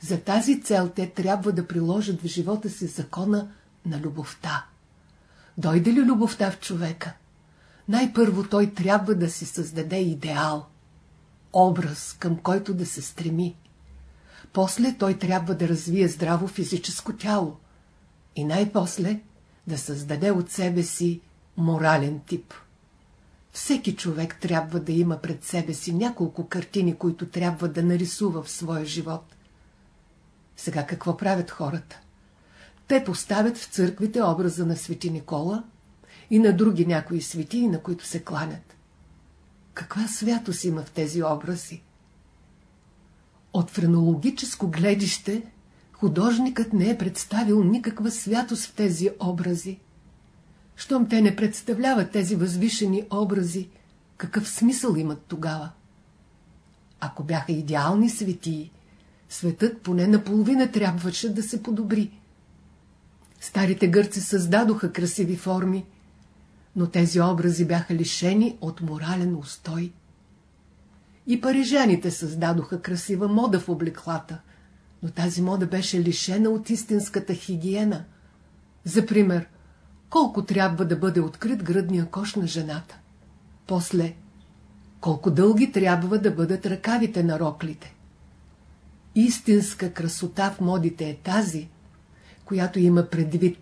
За тази цел те трябва да приложат в живота си закона на любовта. Дойде ли любовта в човека? Най-първо той трябва да си създаде идеал, образ, към който да се стреми. После той трябва да развие здраво физическо тяло и най-после да създаде от себе си морален тип. Всеки човек трябва да има пред себе си няколко картини, които трябва да нарисува в своя живот. Сега какво правят хората? Те поставят в църквите образа на свети Никола и на други някои свети, на които се кланят. Каква святост има в тези образи? От френологическо гледище художникът не е представил никаква святост в тези образи. Щом те не представляват тези възвишени образи, какъв смисъл имат тогава? Ако бяха идеални светии, светът поне наполовина трябваше да се подобри. Старите гърци създадоха красиви форми, но тези образи бяха лишени от морален устой. И парижаните създадоха красива мода в облеклата, но тази мода беше лишена от истинската хигиена. За пример, колко трябва да бъде открит гръдния кош на жената. После, колко дълги трябва да бъдат ръкавите на роклите. Истинска красота в модите е тази, която има предвид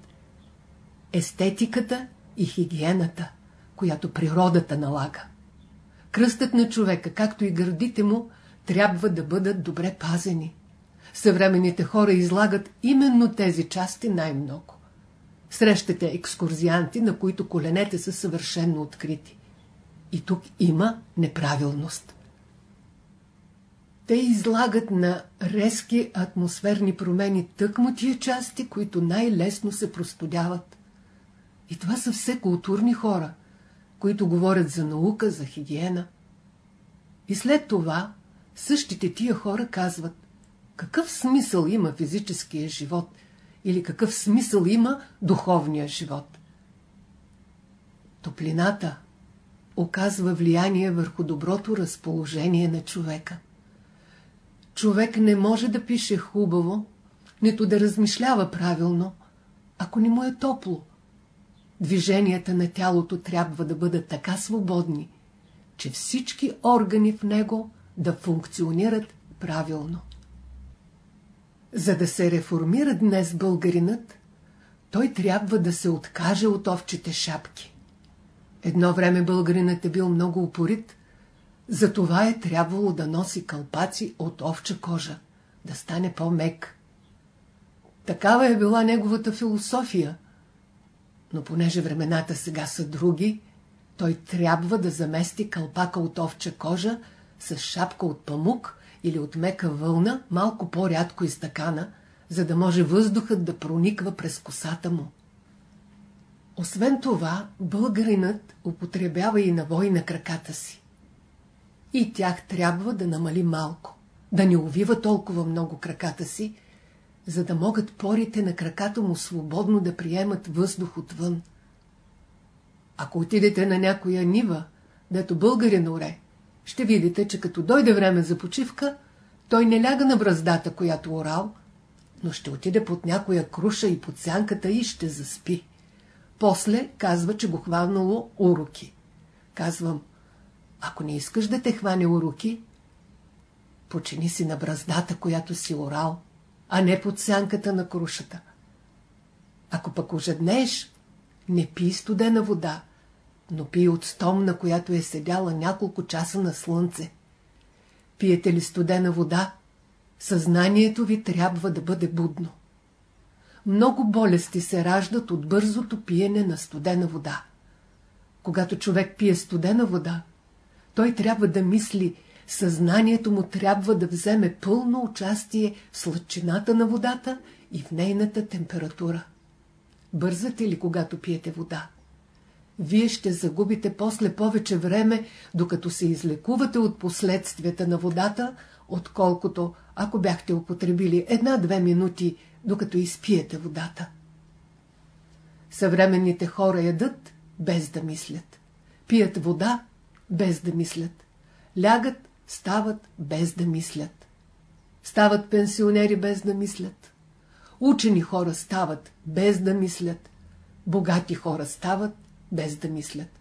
естетиката и хигиената, която природата налага. Кръстът на човека, както и гърдите му, трябва да бъдат добре пазени. Съвременните хора излагат именно тези части най-много. Срещате екскурзианти, на които коленете са съвършенно открити. И тук има неправилност. Те излагат на резки атмосферни промени тъкмо тия части, които най-лесно се простудяват. И това са все културни хора, които говорят за наука, за хигиена. И след това същите тия хора казват, какъв смисъл има физическия живот или какъв смисъл има духовния живот. Топлината оказва влияние върху доброто разположение на човека. Човек не може да пише хубаво, нито да размишлява правилно, ако не му е топло. Движенията на тялото трябва да бъдат така свободни, че всички органи в него да функционират правилно. За да се реформира днес българинът, той трябва да се откаже от овчите шапки. Едно време българинът е бил много упорит, затова е трябвало да носи кълпаци от овча кожа, да стане по-мек. Такава е била неговата философия. Но понеже времената сега са други, той трябва да замести кълпака от овча кожа с шапка от памук или от мека вълна, малко по-рядко изтъкана, за да може въздухът да прониква през косата му. Освен това, българинът употребява и навой на краката си. И тях трябва да намали малко, да не увива толкова много краката си, за да могат порите на краката му свободно да приемат въздух отвън. Ако отидете на някоя нива, дето българин оре, ще видите, че като дойде време за почивка, той не ляга на бръздата, която орал, но ще отиде под някоя круша и под сянката и ще заспи. После казва, че го хванало уроки. Казвам, ако не искаш да те хване уроки, почини си на браздата, която си орал, а не под сянката на крушата. Ако пък ожеднееш, не пий студена вода, но пий от стомна, която е седяла няколко часа на слънце. Пиете ли студена вода, съзнанието ви трябва да бъде будно. Много болести се раждат от бързото пиене на студена вода. Когато човек пие студена вода, той трябва да мисли, съзнанието му трябва да вземе пълно участие в сладчината на водата и в нейната температура. Бързате ли, когато пиете вода? Вие ще загубите после повече време, докато се излекувате от последствията на водата, отколкото ако бяхте употребили една-две минути, докато изпиете водата. Съвременните хора ядат без да мислят. Пият вода без да мислят. Лягат, стават без да мислят. Стават пенсионери без да мислят. Учени хора стават без да мислят. Богати хора стават без да мислят.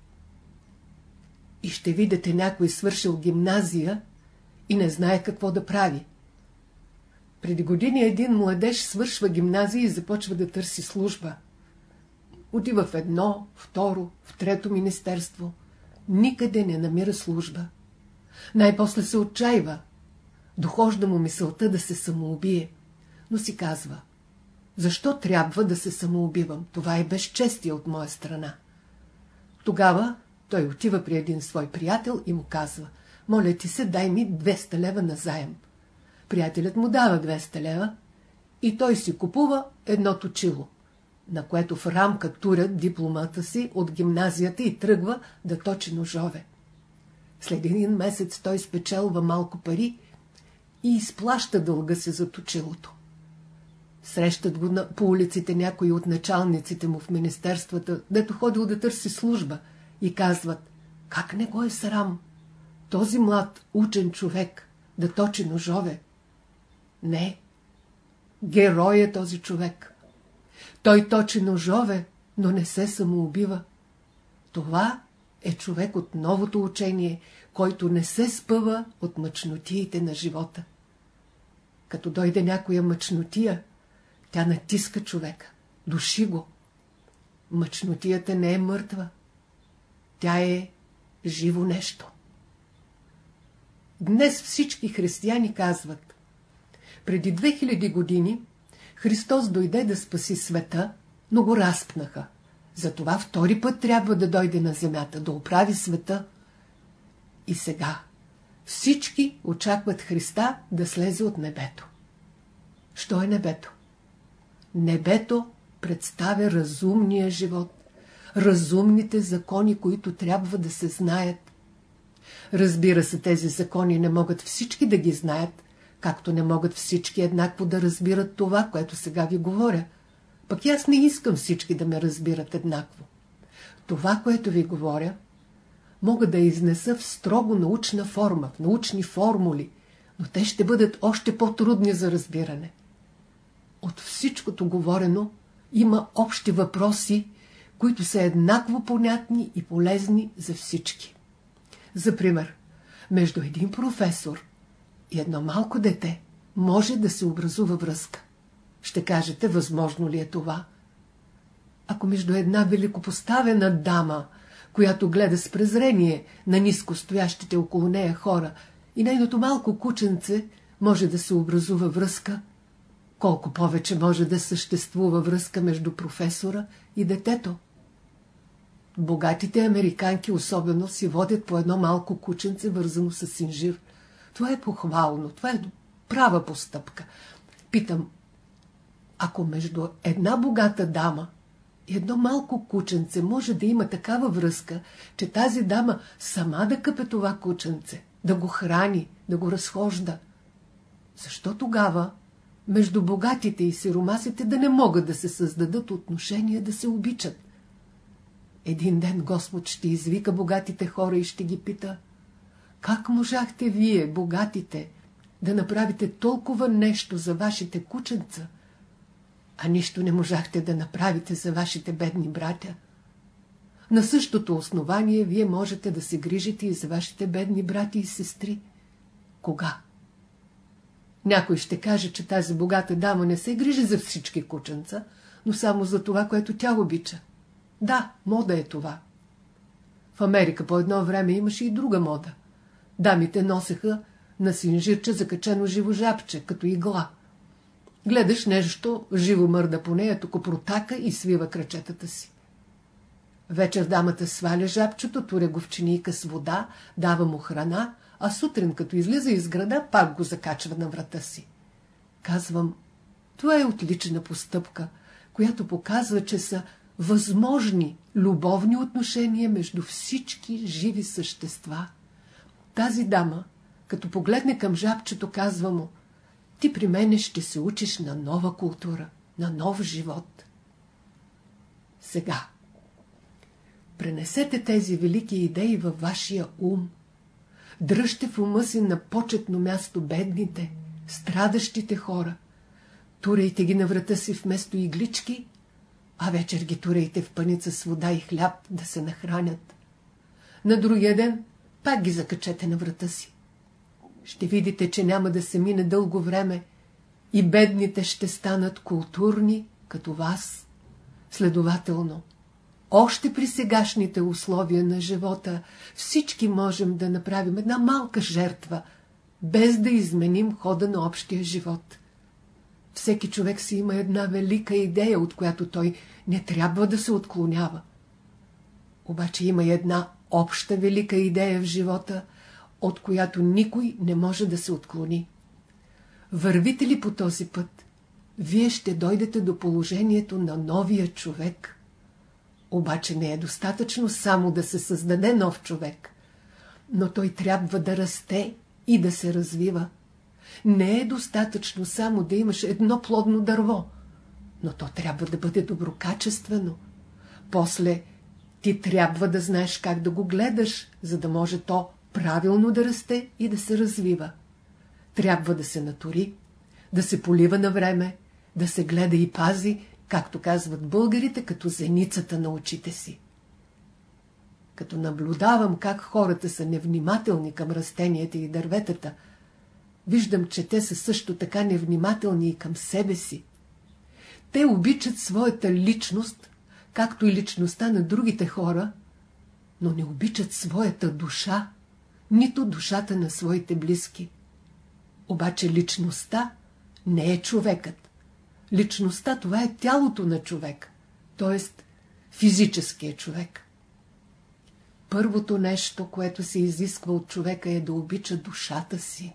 И ще видите някой свършил гимназия и не знае какво да прави. Преди години един младеж свършва гимназия и започва да търси служба. Отива в едно, второ, в трето министерство – никъде не намира служба. Най-после се отчаива. Дохожда му мисълта да се самоубие, но си казва, защо трябва да се самоубивам? Това е безчестие от моя страна. Тогава той отива при един свой приятел и му казва, моля ти се, дай ми 200 лева на заем. Приятелят му дава 200 лева и той си купува едно точило на което в рамка турят дипломата си от гимназията и тръгва да точи ножове. След един месец той спечелва малко пари и изплаща дълга се за точилото. Срещат го на, по улиците някои от началниците му в министерствата, дето ходил да търси служба и казват, как не го е срам, този млад учен човек да точи ножове. Не, герой е този човек. Той точи ножове, но не се самоубива. Това е човек от новото учение, който не се спъва от мъчнотиите на живота. Като дойде някоя мъчнотия, тя натиска човека, души го. Мъчнотията не е мъртва. Тя е живо нещо. Днес всички християни казват Преди 2000 години Христос дойде да спаси света, но го разпнаха. Затова втори път трябва да дойде на земята, да оправи света. И сега всички очакват Христа да слезе от небето. Що е небето? Небето представя разумния живот, разумните закони, които трябва да се знаят. Разбира се, тези закони не могат всички да ги знаят, както не могат всички еднакво да разбират това, което сега ви говоря. Пък аз не искам всички да ме разбират еднакво. Това, което ви говоря, мога да изнеса в строго научна форма, в научни формули, но те ще бъдат още по-трудни за разбиране. От всичкото говорено има общи въпроси, които са еднакво понятни и полезни за всички. За пример, между един професор и едно малко дете може да се образува връзка. Ще кажете, възможно ли е това? Ако между една великопоставена дама, която гледа с презрение на ниско стоящите около нея хора, и нейното малко кученце може да се образува връзка, колко повече може да съществува връзка между професора и детето. Богатите американки особено си водят по едно малко кученце, вързано с инжир. Това е похвално, това е права постъпка. Питам, ако между една богата дама и едно малко кученце може да има такава връзка, че тази дама сама да къпе това кученце, да го храни, да го разхожда, защо тогава между богатите и сиромасите да не могат да се създадат отношения да се обичат? Един ден Господ ще извика богатите хора и ще ги пита Как можахте вие, богатите, да направите толкова нещо за вашите кученца, а нищо не можахте да направите за вашите бедни братя? На същото основание вие можете да се грижите и за вашите бедни брати и сестри. Кога? Някой ще каже, че тази богата дама не се грижи за всички кученца, но само за това, което тя обича. Да, мода е това. В Америка по едно време имаше и друга мода. Дамите носеха на синжирче закачено живо жабче, като игла. Гледаш нещо, живо мърда по нея, тук протака и свива кръчетата си. Вечер дамата сваля жабчето, туре го в чинийка с вода, дава му храна, а сутрин, като излиза из града, пак го закачва на врата си. Казвам, това е отлична постъпка, която показва, че са възможни любовни отношения между всички живи същества. Тази дама, като погледне към жабчето, казва му, ти при мене ще се учиш на нова култура, на нов живот. Сега, пренесете тези велики идеи във вашия ум. Дръжте в ума си на почетно място бедните, страдащите хора. Турайте ги на врата си вместо иглички а вечер ги турейте в паница с вода и хляб да се нахранят. На другия ден пак ги закачете на врата си. Ще видите, че няма да се мине дълго време и бедните ще станат културни, като вас. Следователно, още при сегашните условия на живота всички можем да направим една малка жертва, без да изменим хода на общия живот. Всеки човек си има една велика идея, от която той не трябва да се отклонява. Обаче има една обща велика идея в живота, от която никой не може да се отклони. Вървите ли по този път, вие ще дойдете до положението на новия човек. Обаче не е достатъчно само да се създаде нов човек. но той трябва да расте и да се развива. Не е достатъчно само да имаш едно плодно дърво, но то трябва да бъде доброкачествено. После ти трябва да знаеш как да го гледаш, за да може то правилно да расте и да се развива. Трябва да се натори, да се полива на време, да се гледа и пази, както казват българите, като зеницата на очите си. Като наблюдавам как хората са невнимателни към растенията и дърветата, виждам, че те са също така невнимателни и към себе си. Те обичат своята личност, както и личността на другите хора, но не обичат своята душа, нито душата на своите близки. Обаче личността не е човекът. Личността това е тялото на човек, т.е. физическия човек. Първото нещо, което се изисква от човека е да обича душата си.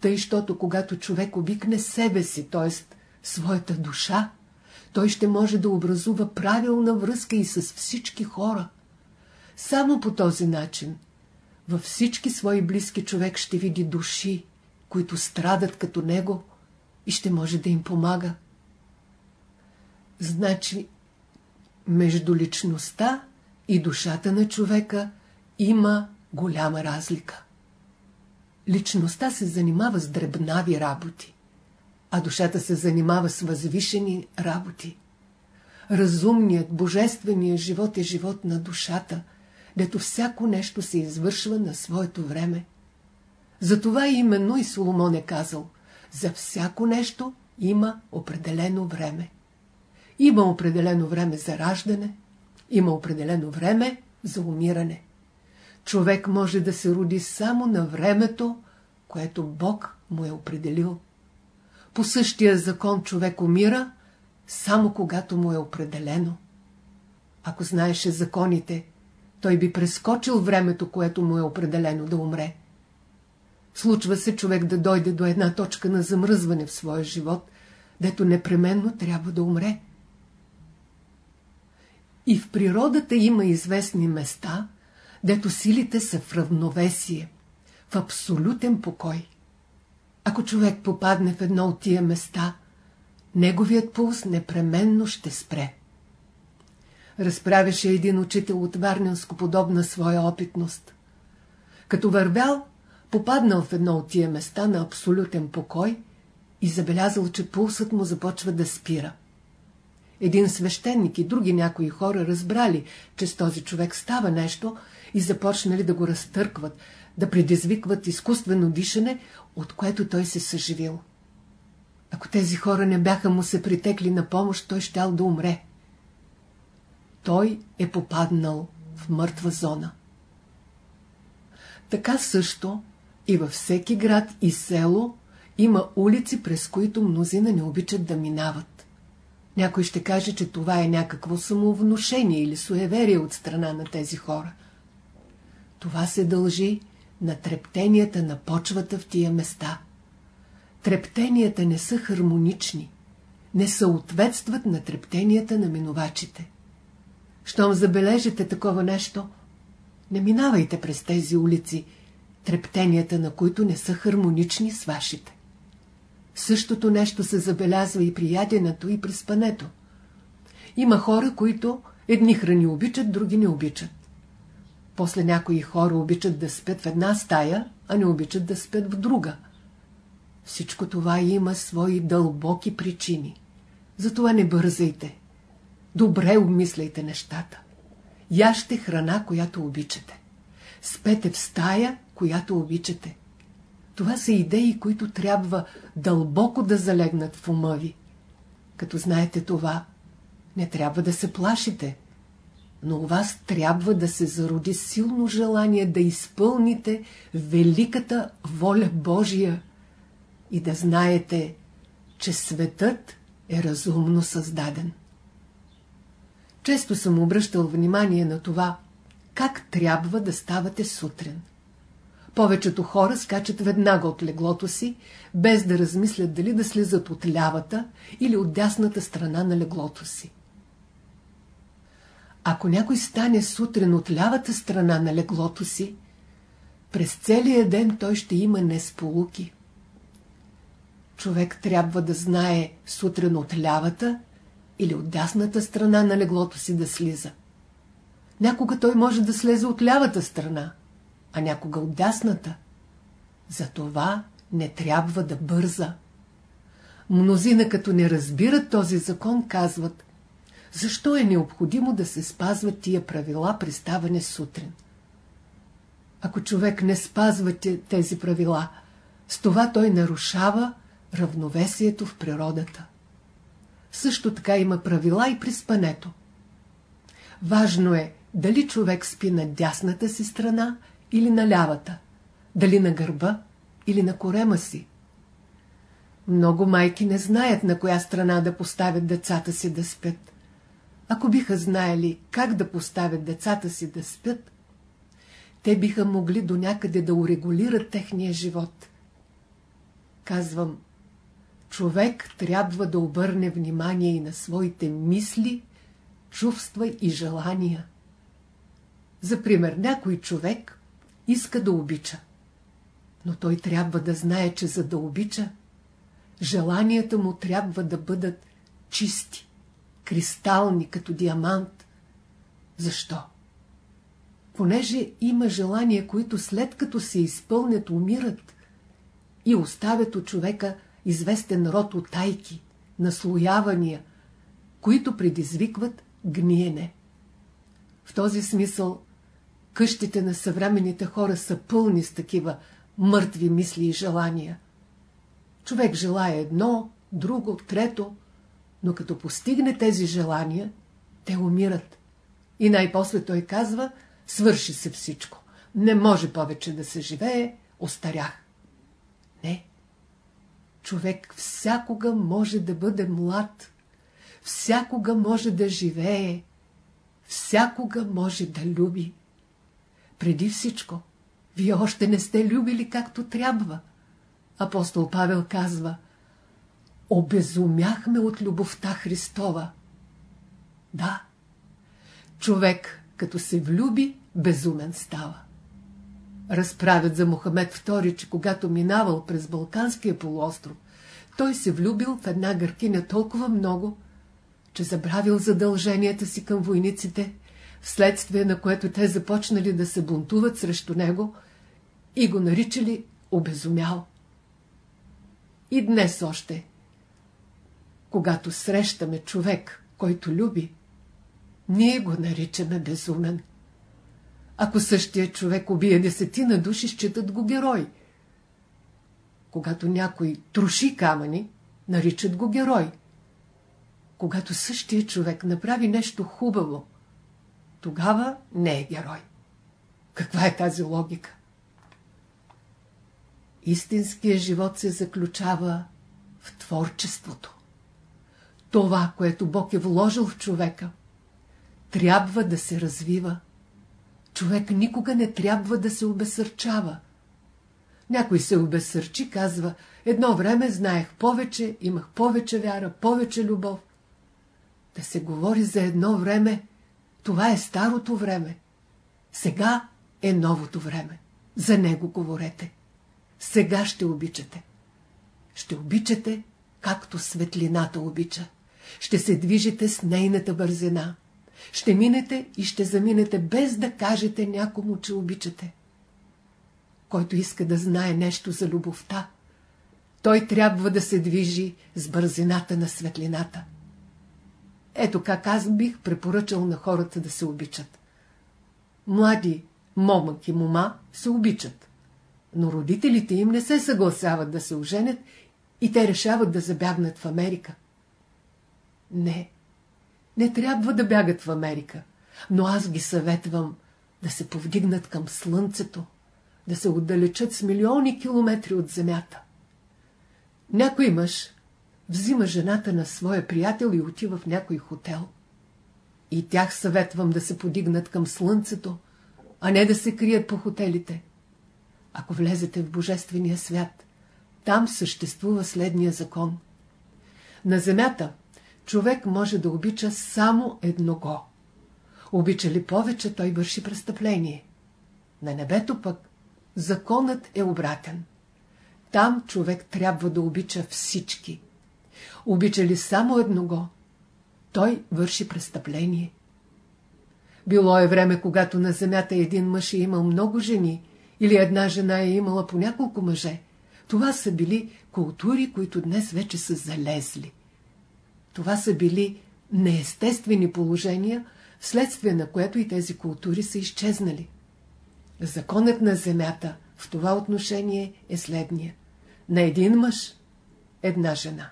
Тъй, щото когато човек обикне себе си, т.е. своята душа, той ще може да образува правилна връзка и с всички хора. Само по този начин във всички свои близки човек ще види души, които страдат като него и ще може да им помага. Значи, между личността и душата на човека има голяма разлика. Личността се занимава с дребнави работи, а душата се занимава с възвишени работи. Разумният, божественият живот е живот на душата, дето всяко нещо се извършва на своето време. Затова именно и Соломон е казал, за всяко нещо има определено време. Има определено време за раждане, има определено време за умиране. Човек може да се роди само на времето, което Бог му е определил. По същия закон човек умира, само когато му е определено. Ако знаеше законите, той би прескочил времето, което му е определено да умре. Случва се човек да дойде до една точка на замръзване в своя живот, дето непременно трябва да умре. И в природата има известни места, дето силите са в равновесие, в абсолютен покой. Ако човек попадне в едно от тия места, неговият пулс непременно ще спре. Разправяше един учител от Варненско подобна своя опитност. Като вървял, попаднал в едно от тия места на абсолютен покой и забелязал, че пулсът му започва да спира. Един свещеник и други някои хора разбрали, че с този човек става нещо и започнали да го разтъркват, да предизвикват изкуствено дишане, от което той се съживил. Ако тези хора не бяха му се притекли на помощ, той щял да умре. Той е попаднал в мъртва зона. Така също и във всеки град и село има улици, през които мнозина не обичат да минават. Някой ще каже, че това е някакво самовнушение или суеверие от страна на тези хора. Това се дължи на трептенията на почвата в тия места. Трептенията не са хармонични, не съответстват на трептенията на минувачите. Щом забележите такова нещо, не минавайте през тези улици, трептенията на които не са хармонични с вашите. Същото нещо се забелязва и при яденето, и при спането. Има хора, които едни храни обичат, други не обичат. После някои хора обичат да спят в една стая, а не обичат да спят в друга. Всичко това има свои дълбоки причини. Затова не бързайте. Добре обмисляйте нещата. Яще храна, която обичате. Спете в стая, която обичате. Това са идеи, които трябва дълбоко да залегнат в ума ви. Като знаете това, не трябва да се плашите, но у вас трябва да се зароди силно желание да изпълните великата воля Божия и да знаете, че светът е разумно създаден. Често съм обръщал внимание на това, как трябва да ставате сутрин. Повечето хора скачат веднага от леглото си, без да размислят дали да слизат от лявата или от дясната страна на леглото си. Ако някой стане сутрин от лявата страна на леглото си, през целия ден той ще има несполуки. Човек трябва да знае сутрин от лявата или от дясната страна на леглото си да слиза. Някога той може да слезе от лявата страна, а някога от дясната. Затова не трябва да бърза. Мнозина като не разбират този закон, казват защо е необходимо да се спазват тия правила при ставане сутрин. Ако човек не спазва тези правила, с това той нарушава равновесието в природата. Също така има правила и при спането. Важно е дали човек спи на дясната си страна или на лявата, дали на гърба или на корема си. Много майки не знаят на коя страна да поставят децата си да спят. Ако биха знаели как да поставят децата си да спят, те биха могли до някъде да урегулират техния живот. Казвам, човек трябва да обърне внимание и на своите мисли, чувства и желания. За пример, някой човек иска да обича. Но той трябва да знае, че за да обича, желанията му трябва да бъдат чисти, кристални, като диамант. Защо? Понеже има желания, които след като се изпълнят, умират и оставят от човека известен род от тайки, наслоявания, които предизвикват гниене. В този смисъл къщите на съвременните хора са пълни с такива мъртви мисли и желания. Човек желая едно, друго, трето, но като постигне тези желания, те умират. И най-после той казва, свърши се всичко. Не може повече да се живее, остарях. Не. Човек всякога може да бъде млад, всякога може да живее, всякога може да люби. Преди всичко, вие още не сте любили както трябва. Апостол Павел казва, обезумяхме от любовта Христова. Да, човек, като се влюби, безумен става. Разправят за Мохамед II, че когато минавал през Балканския полуостров, той се влюбил в една гъркиня толкова много, че забравил задълженията си към войниците, вследствие на което те започнали да се бунтуват срещу него и го наричали обезумял. И днес още, когато срещаме човек, който люби, ние го наричаме безумен. Ако същия човек убие десетина души, считат го герой. Когато някой троши камъни, наричат го герой. Когато същия човек направи нещо хубаво, тогава не е герой. Каква е тази логика? Истинският живот се заключава в творчеството. Това, което Бог е вложил в човека, трябва да се развива. Човек никога не трябва да се обесърчава. Някой се обесърчи, казва, едно време знаех повече, имах повече вяра, повече любов. Да се говори за едно време, това е старото време. Сега е новото време. За него говорете. Сега ще обичате. Ще обичате, както светлината обича. Ще се движите с нейната бързина. Ще минете и ще заминете, без да кажете някому, че обичате. Който иска да знае нещо за любовта, той трябва да се движи с бързината на светлината. Ето как аз бих препоръчал на хората да се обичат. Млади момък и мома се обичат, но родителите им не се съгласяват да се оженят и те решават да забягнат в Америка. Не, не трябва да бягат в Америка, но аз ги съветвам да се повдигнат към слънцето, да се отдалечат с милиони километри от земята. Някой мъж взима жената на своя приятел и отива в някой хотел. И тях съветвам да се подигнат към слънцето, а не да се крият по хотелите. Ако влезете в Божествения свят, там съществува следния закон. На земята човек може да обича само едного. Обича ли повече, той върши престъпление. На небето пък законът е обратен. Там човек трябва да обича всички. Обича ли само едного, той върши престъпление. Било е време, когато на земята един мъж е имал много жени, или една жена е имала по няколко мъже. Това са били култури, които днес вече са залезли. Това са били неестествени положения, вследствие на което и тези култури са изчезнали. Законът на земята в това отношение е следния. На един мъж, една жена.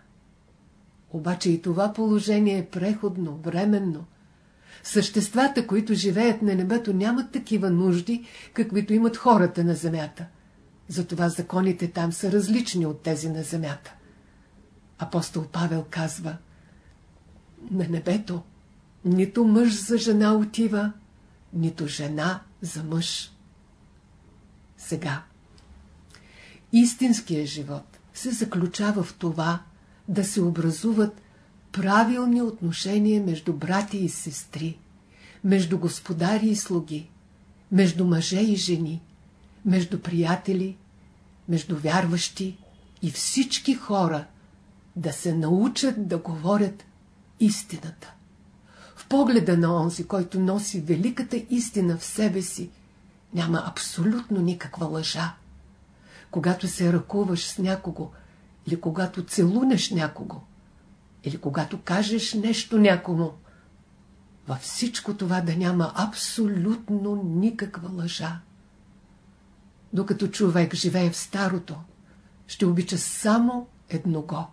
Обаче и това положение е преходно, временно. Съществата, които живеят на небето, нямат такива нужди, каквито имат хората на земята. Затова законите там са различни от тези на земята. Апостол Павел казва На небето нито мъж за жена отива, нито жена за мъж. Сега, истинският живот се заключава в това да се образуват правилни отношения между брати и сестри, между господари и слуги, между мъже и жени, между приятели, между вярващи и всички хора да се научат да говорят истината. В погледа на онзи, който носи великата истина в себе си, няма абсолютно никаква лъжа. Когато се ръкуваш с някого, или когато целунеш някого, или когато кажеш нещо някому, във всичко това да няма абсолютно никаква лъжа. Докато човек живее в старото, ще обича само едного.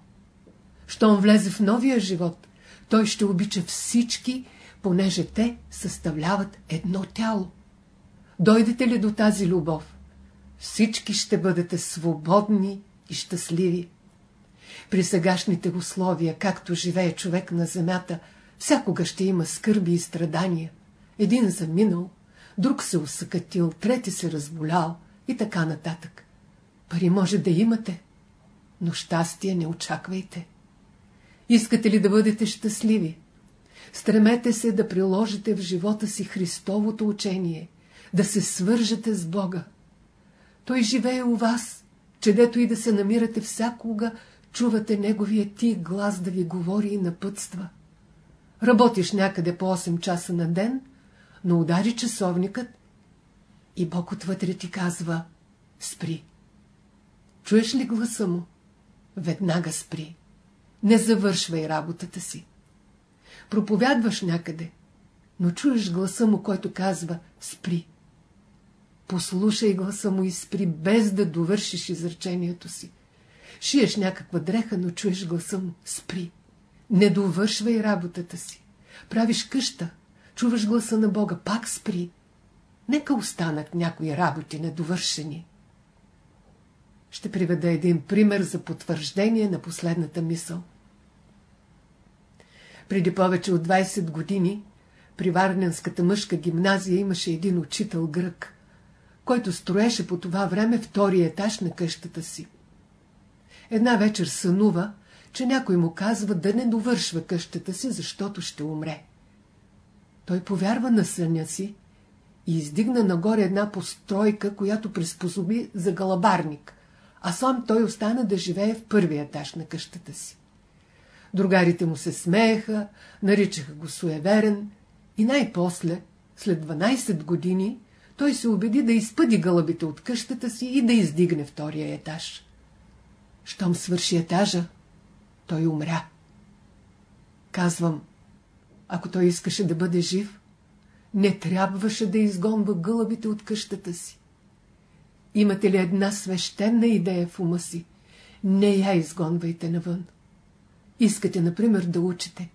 Щом влезе в новия живот, той ще обича всички, понеже те съставляват едно тяло. Дойдете ли до тази любов, всички ще бъдете свободни и щастливи. При сегашните условия, както живее човек на земята, всякога ще има скърби и страдания. Един заминал, друг се усъкатил, трети се разболял и така нататък. Пари може да имате, но щастие не очаквайте. Искате ли да бъдете щастливи? Стремете се да приложите в живота си Христовото учение, да се свържете с Бога. Той живее у вас, чедето и да се намирате всякога, чувате неговия ти глас да ви говори и напътства. Работиш някъде по 8 часа на ден, но удари часовникът и Бог отвътре ти казва «Спри». Чуеш ли гласа му? Веднага спри. Не завършвай работата си. Проповядваш някъде, но чуеш гласа му, който казва «Спри». Послушай гласа му и спри, без да довършиш изречението си. Шиеш някаква дреха, но чуеш гласа му. Спри. Не довършвай работата си. Правиш къща. Чуваш гласа на Бога. Пак спри. Нека останат някои работи недовършени. Ще приведа един пример за потвърждение на последната мисъл. Преди повече от 20 години при Варненската мъжка гимназия имаше един учител грък, който строеше по това време втория етаж на къщата си. Една вечер сънува, че някой му казва да не довършва къщата си, защото ще умре. Той повярва на съня си и издигна нагоре една постройка, която приспособи за галабарник, а сам той остана да живее в първия етаж на къщата си. Другарите му се смееха, наричаха го суеверен и най-после, след 12 години, той се убеди да изпъди гълъбите от къщата си и да издигне втория етаж. Щом свърши етажа, той умря. Казвам, ако той искаше да бъде жив, не трябваше да изгонва гълъбите от къщата си. Имате ли една свещена идея в ума си? Не я изгонвайте навън. Искате, например, да учите.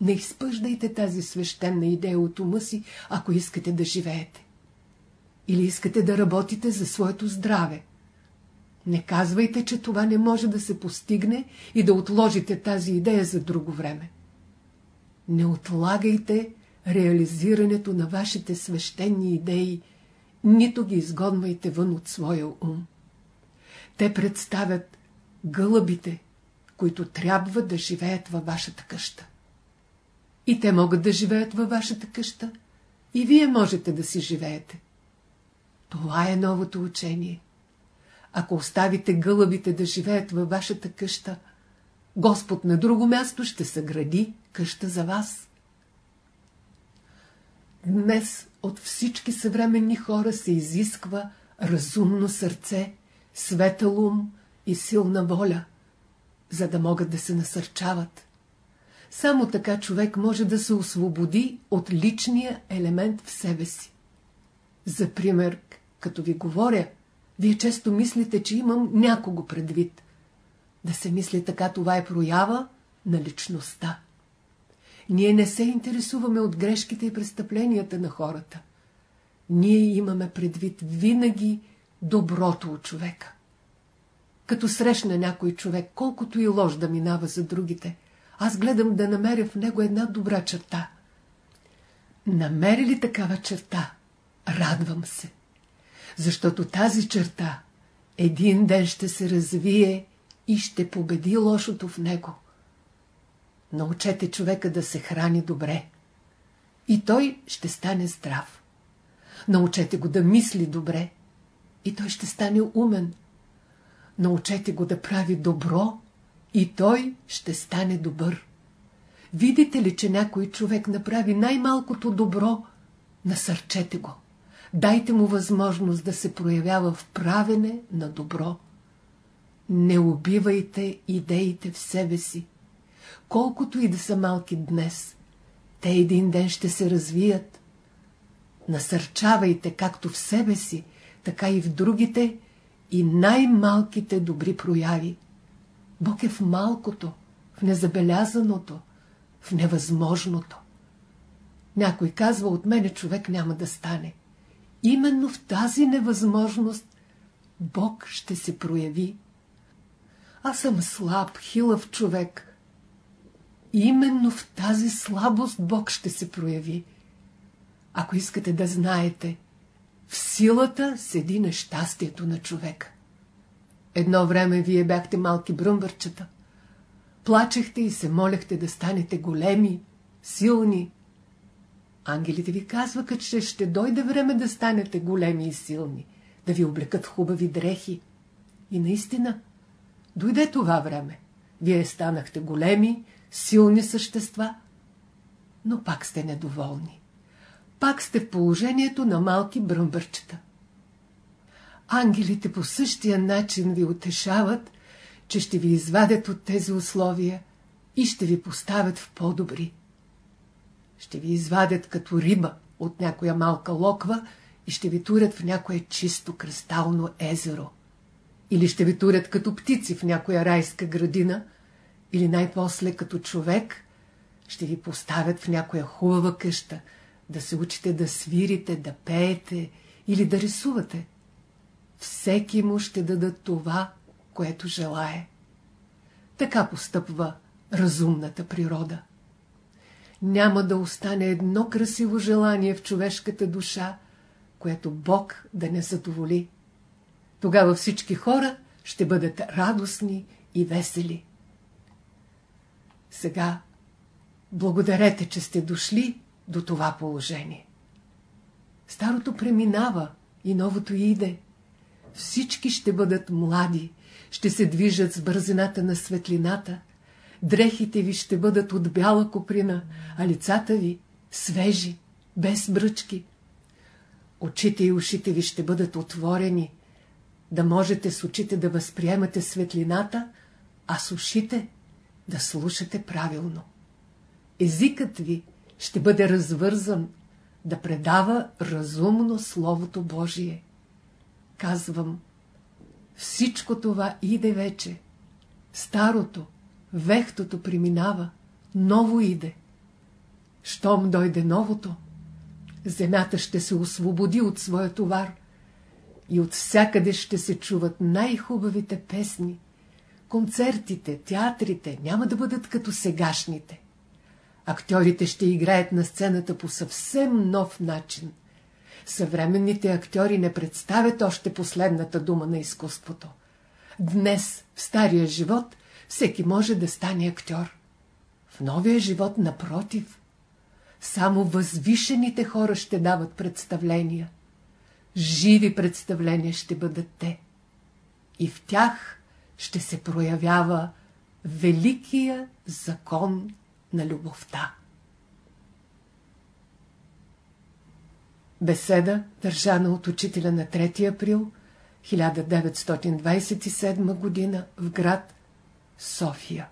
Не изпъждайте тази свещена идея от ума си, ако искате да живеете. Или искате да работите за своето здраве. Не казвайте, че това не може да се постигне и да отложите тази идея за друго време. Не отлагайте реализирането на вашите свещени идеи, нито ги изгонвайте вън от своя ум. Те представят гълъбите, които трябва да живеят във вашата къща. И те могат да живеят във вашата къща, и вие можете да си живеете. Това е новото учение. Ако оставите гълъбите да живеят във вашата къща, Господ на друго място ще съгради къща за вас. Днес от всички съвременни хора се изисква разумно сърце, светъл ум и силна воля, за да могат да се насърчават. Само така човек може да се освободи от личния елемент в себе си. За пример, като ви говоря, вие често мислите, че имам някого предвид. Да се мисли така, това е проява на личността. Ние не се интересуваме от грешките и престъпленията на хората. Ние имаме предвид винаги доброто от човека. Като срещна някой човек, колкото и лож да минава за другите, аз гледам да намеря в него една добра черта. Намери ли такава черта? Радвам се. Защото тази черта един ден ще се развие и ще победи лошото в него. Научете човека да се храни добре. И той ще стане здрав. Научете го да мисли добре. И той ще стане умен. Научете го да прави добро. И той ще стане добър. Видите ли, че някой човек направи най-малкото добро, насърчете го. Дайте му възможност да се проявява в правене на добро. Не убивайте идеите в себе си. Колкото и да са малки днес, те един ден ще се развият. Насърчавайте както в себе си, така и в другите и най-малките добри прояви. Бог е в малкото, в незабелязаното, в невъзможното. Някой казва, от мене човек няма да стане. Именно в тази невъзможност Бог ще се прояви. Аз съм слаб, хилав човек. Именно в тази слабост Бог ще се прояви. Ако искате да знаете, в силата седи нещастието на човека. Едно време вие бяхте малки бръмбърчета. Плачехте и се моляхте да станете големи, силни. Ангелите ви казваха, че ще дойде време да станете големи и силни, да ви облекат хубави дрехи. И наистина, дойде това време. Вие станахте големи, силни същества, но пак сте недоволни. Пак сте в положението на малки бръмбърчета. Ангелите по същия начин ви утешават, че ще ви извадят от тези условия и ще ви поставят в по-добри. Ще ви извадят като риба от някоя малка локва и ще ви турят в някое чисто кристално езеро. Или ще ви турят като птици в някоя райска градина, или най-после като човек ще ви поставят в някоя хубава къща, да се учите да свирите, да пеете или да рисувате. Всеки му ще дадат това, което желае. Така постъпва разумната природа. Няма да остане едно красиво желание в човешката душа, което Бог да не задоволи. Тогава всички хора ще бъдат радостни и весели. Сега благодарете, че сте дошли до това положение. Старото преминава и новото иде. Всички ще бъдат млади, ще се движат с бързината на светлината, дрехите ви ще бъдат от бяла коприна, а лицата ви свежи, без бръчки. Очите и ушите ви ще бъдат отворени, да можете с очите да възприемате светлината, а с ушите да слушате правилно. Езикът ви ще бъде развързан да предава разумно Словото Божие. Казвам, всичко това иде вече. Старото, вехтото преминава, ново иде. Щом дойде новото, земята ще се освободи от своя товар и от всякъде ще се чуват най-хубавите песни. Концертите, театрите няма да бъдат като сегашните. Актьорите ще играят на сцената по съвсем нов начин. Съвременните актьори не представят още последната дума на изкуството. Днес, в стария живот, всеки може да стане актьор. В новия живот, напротив, само възвишените хора ще дават представления. живи представления ще бъдат те. И в тях ще се проявява великия закон на любовта. Беседа, държана от учителя на 3 април 1927 г. в град София.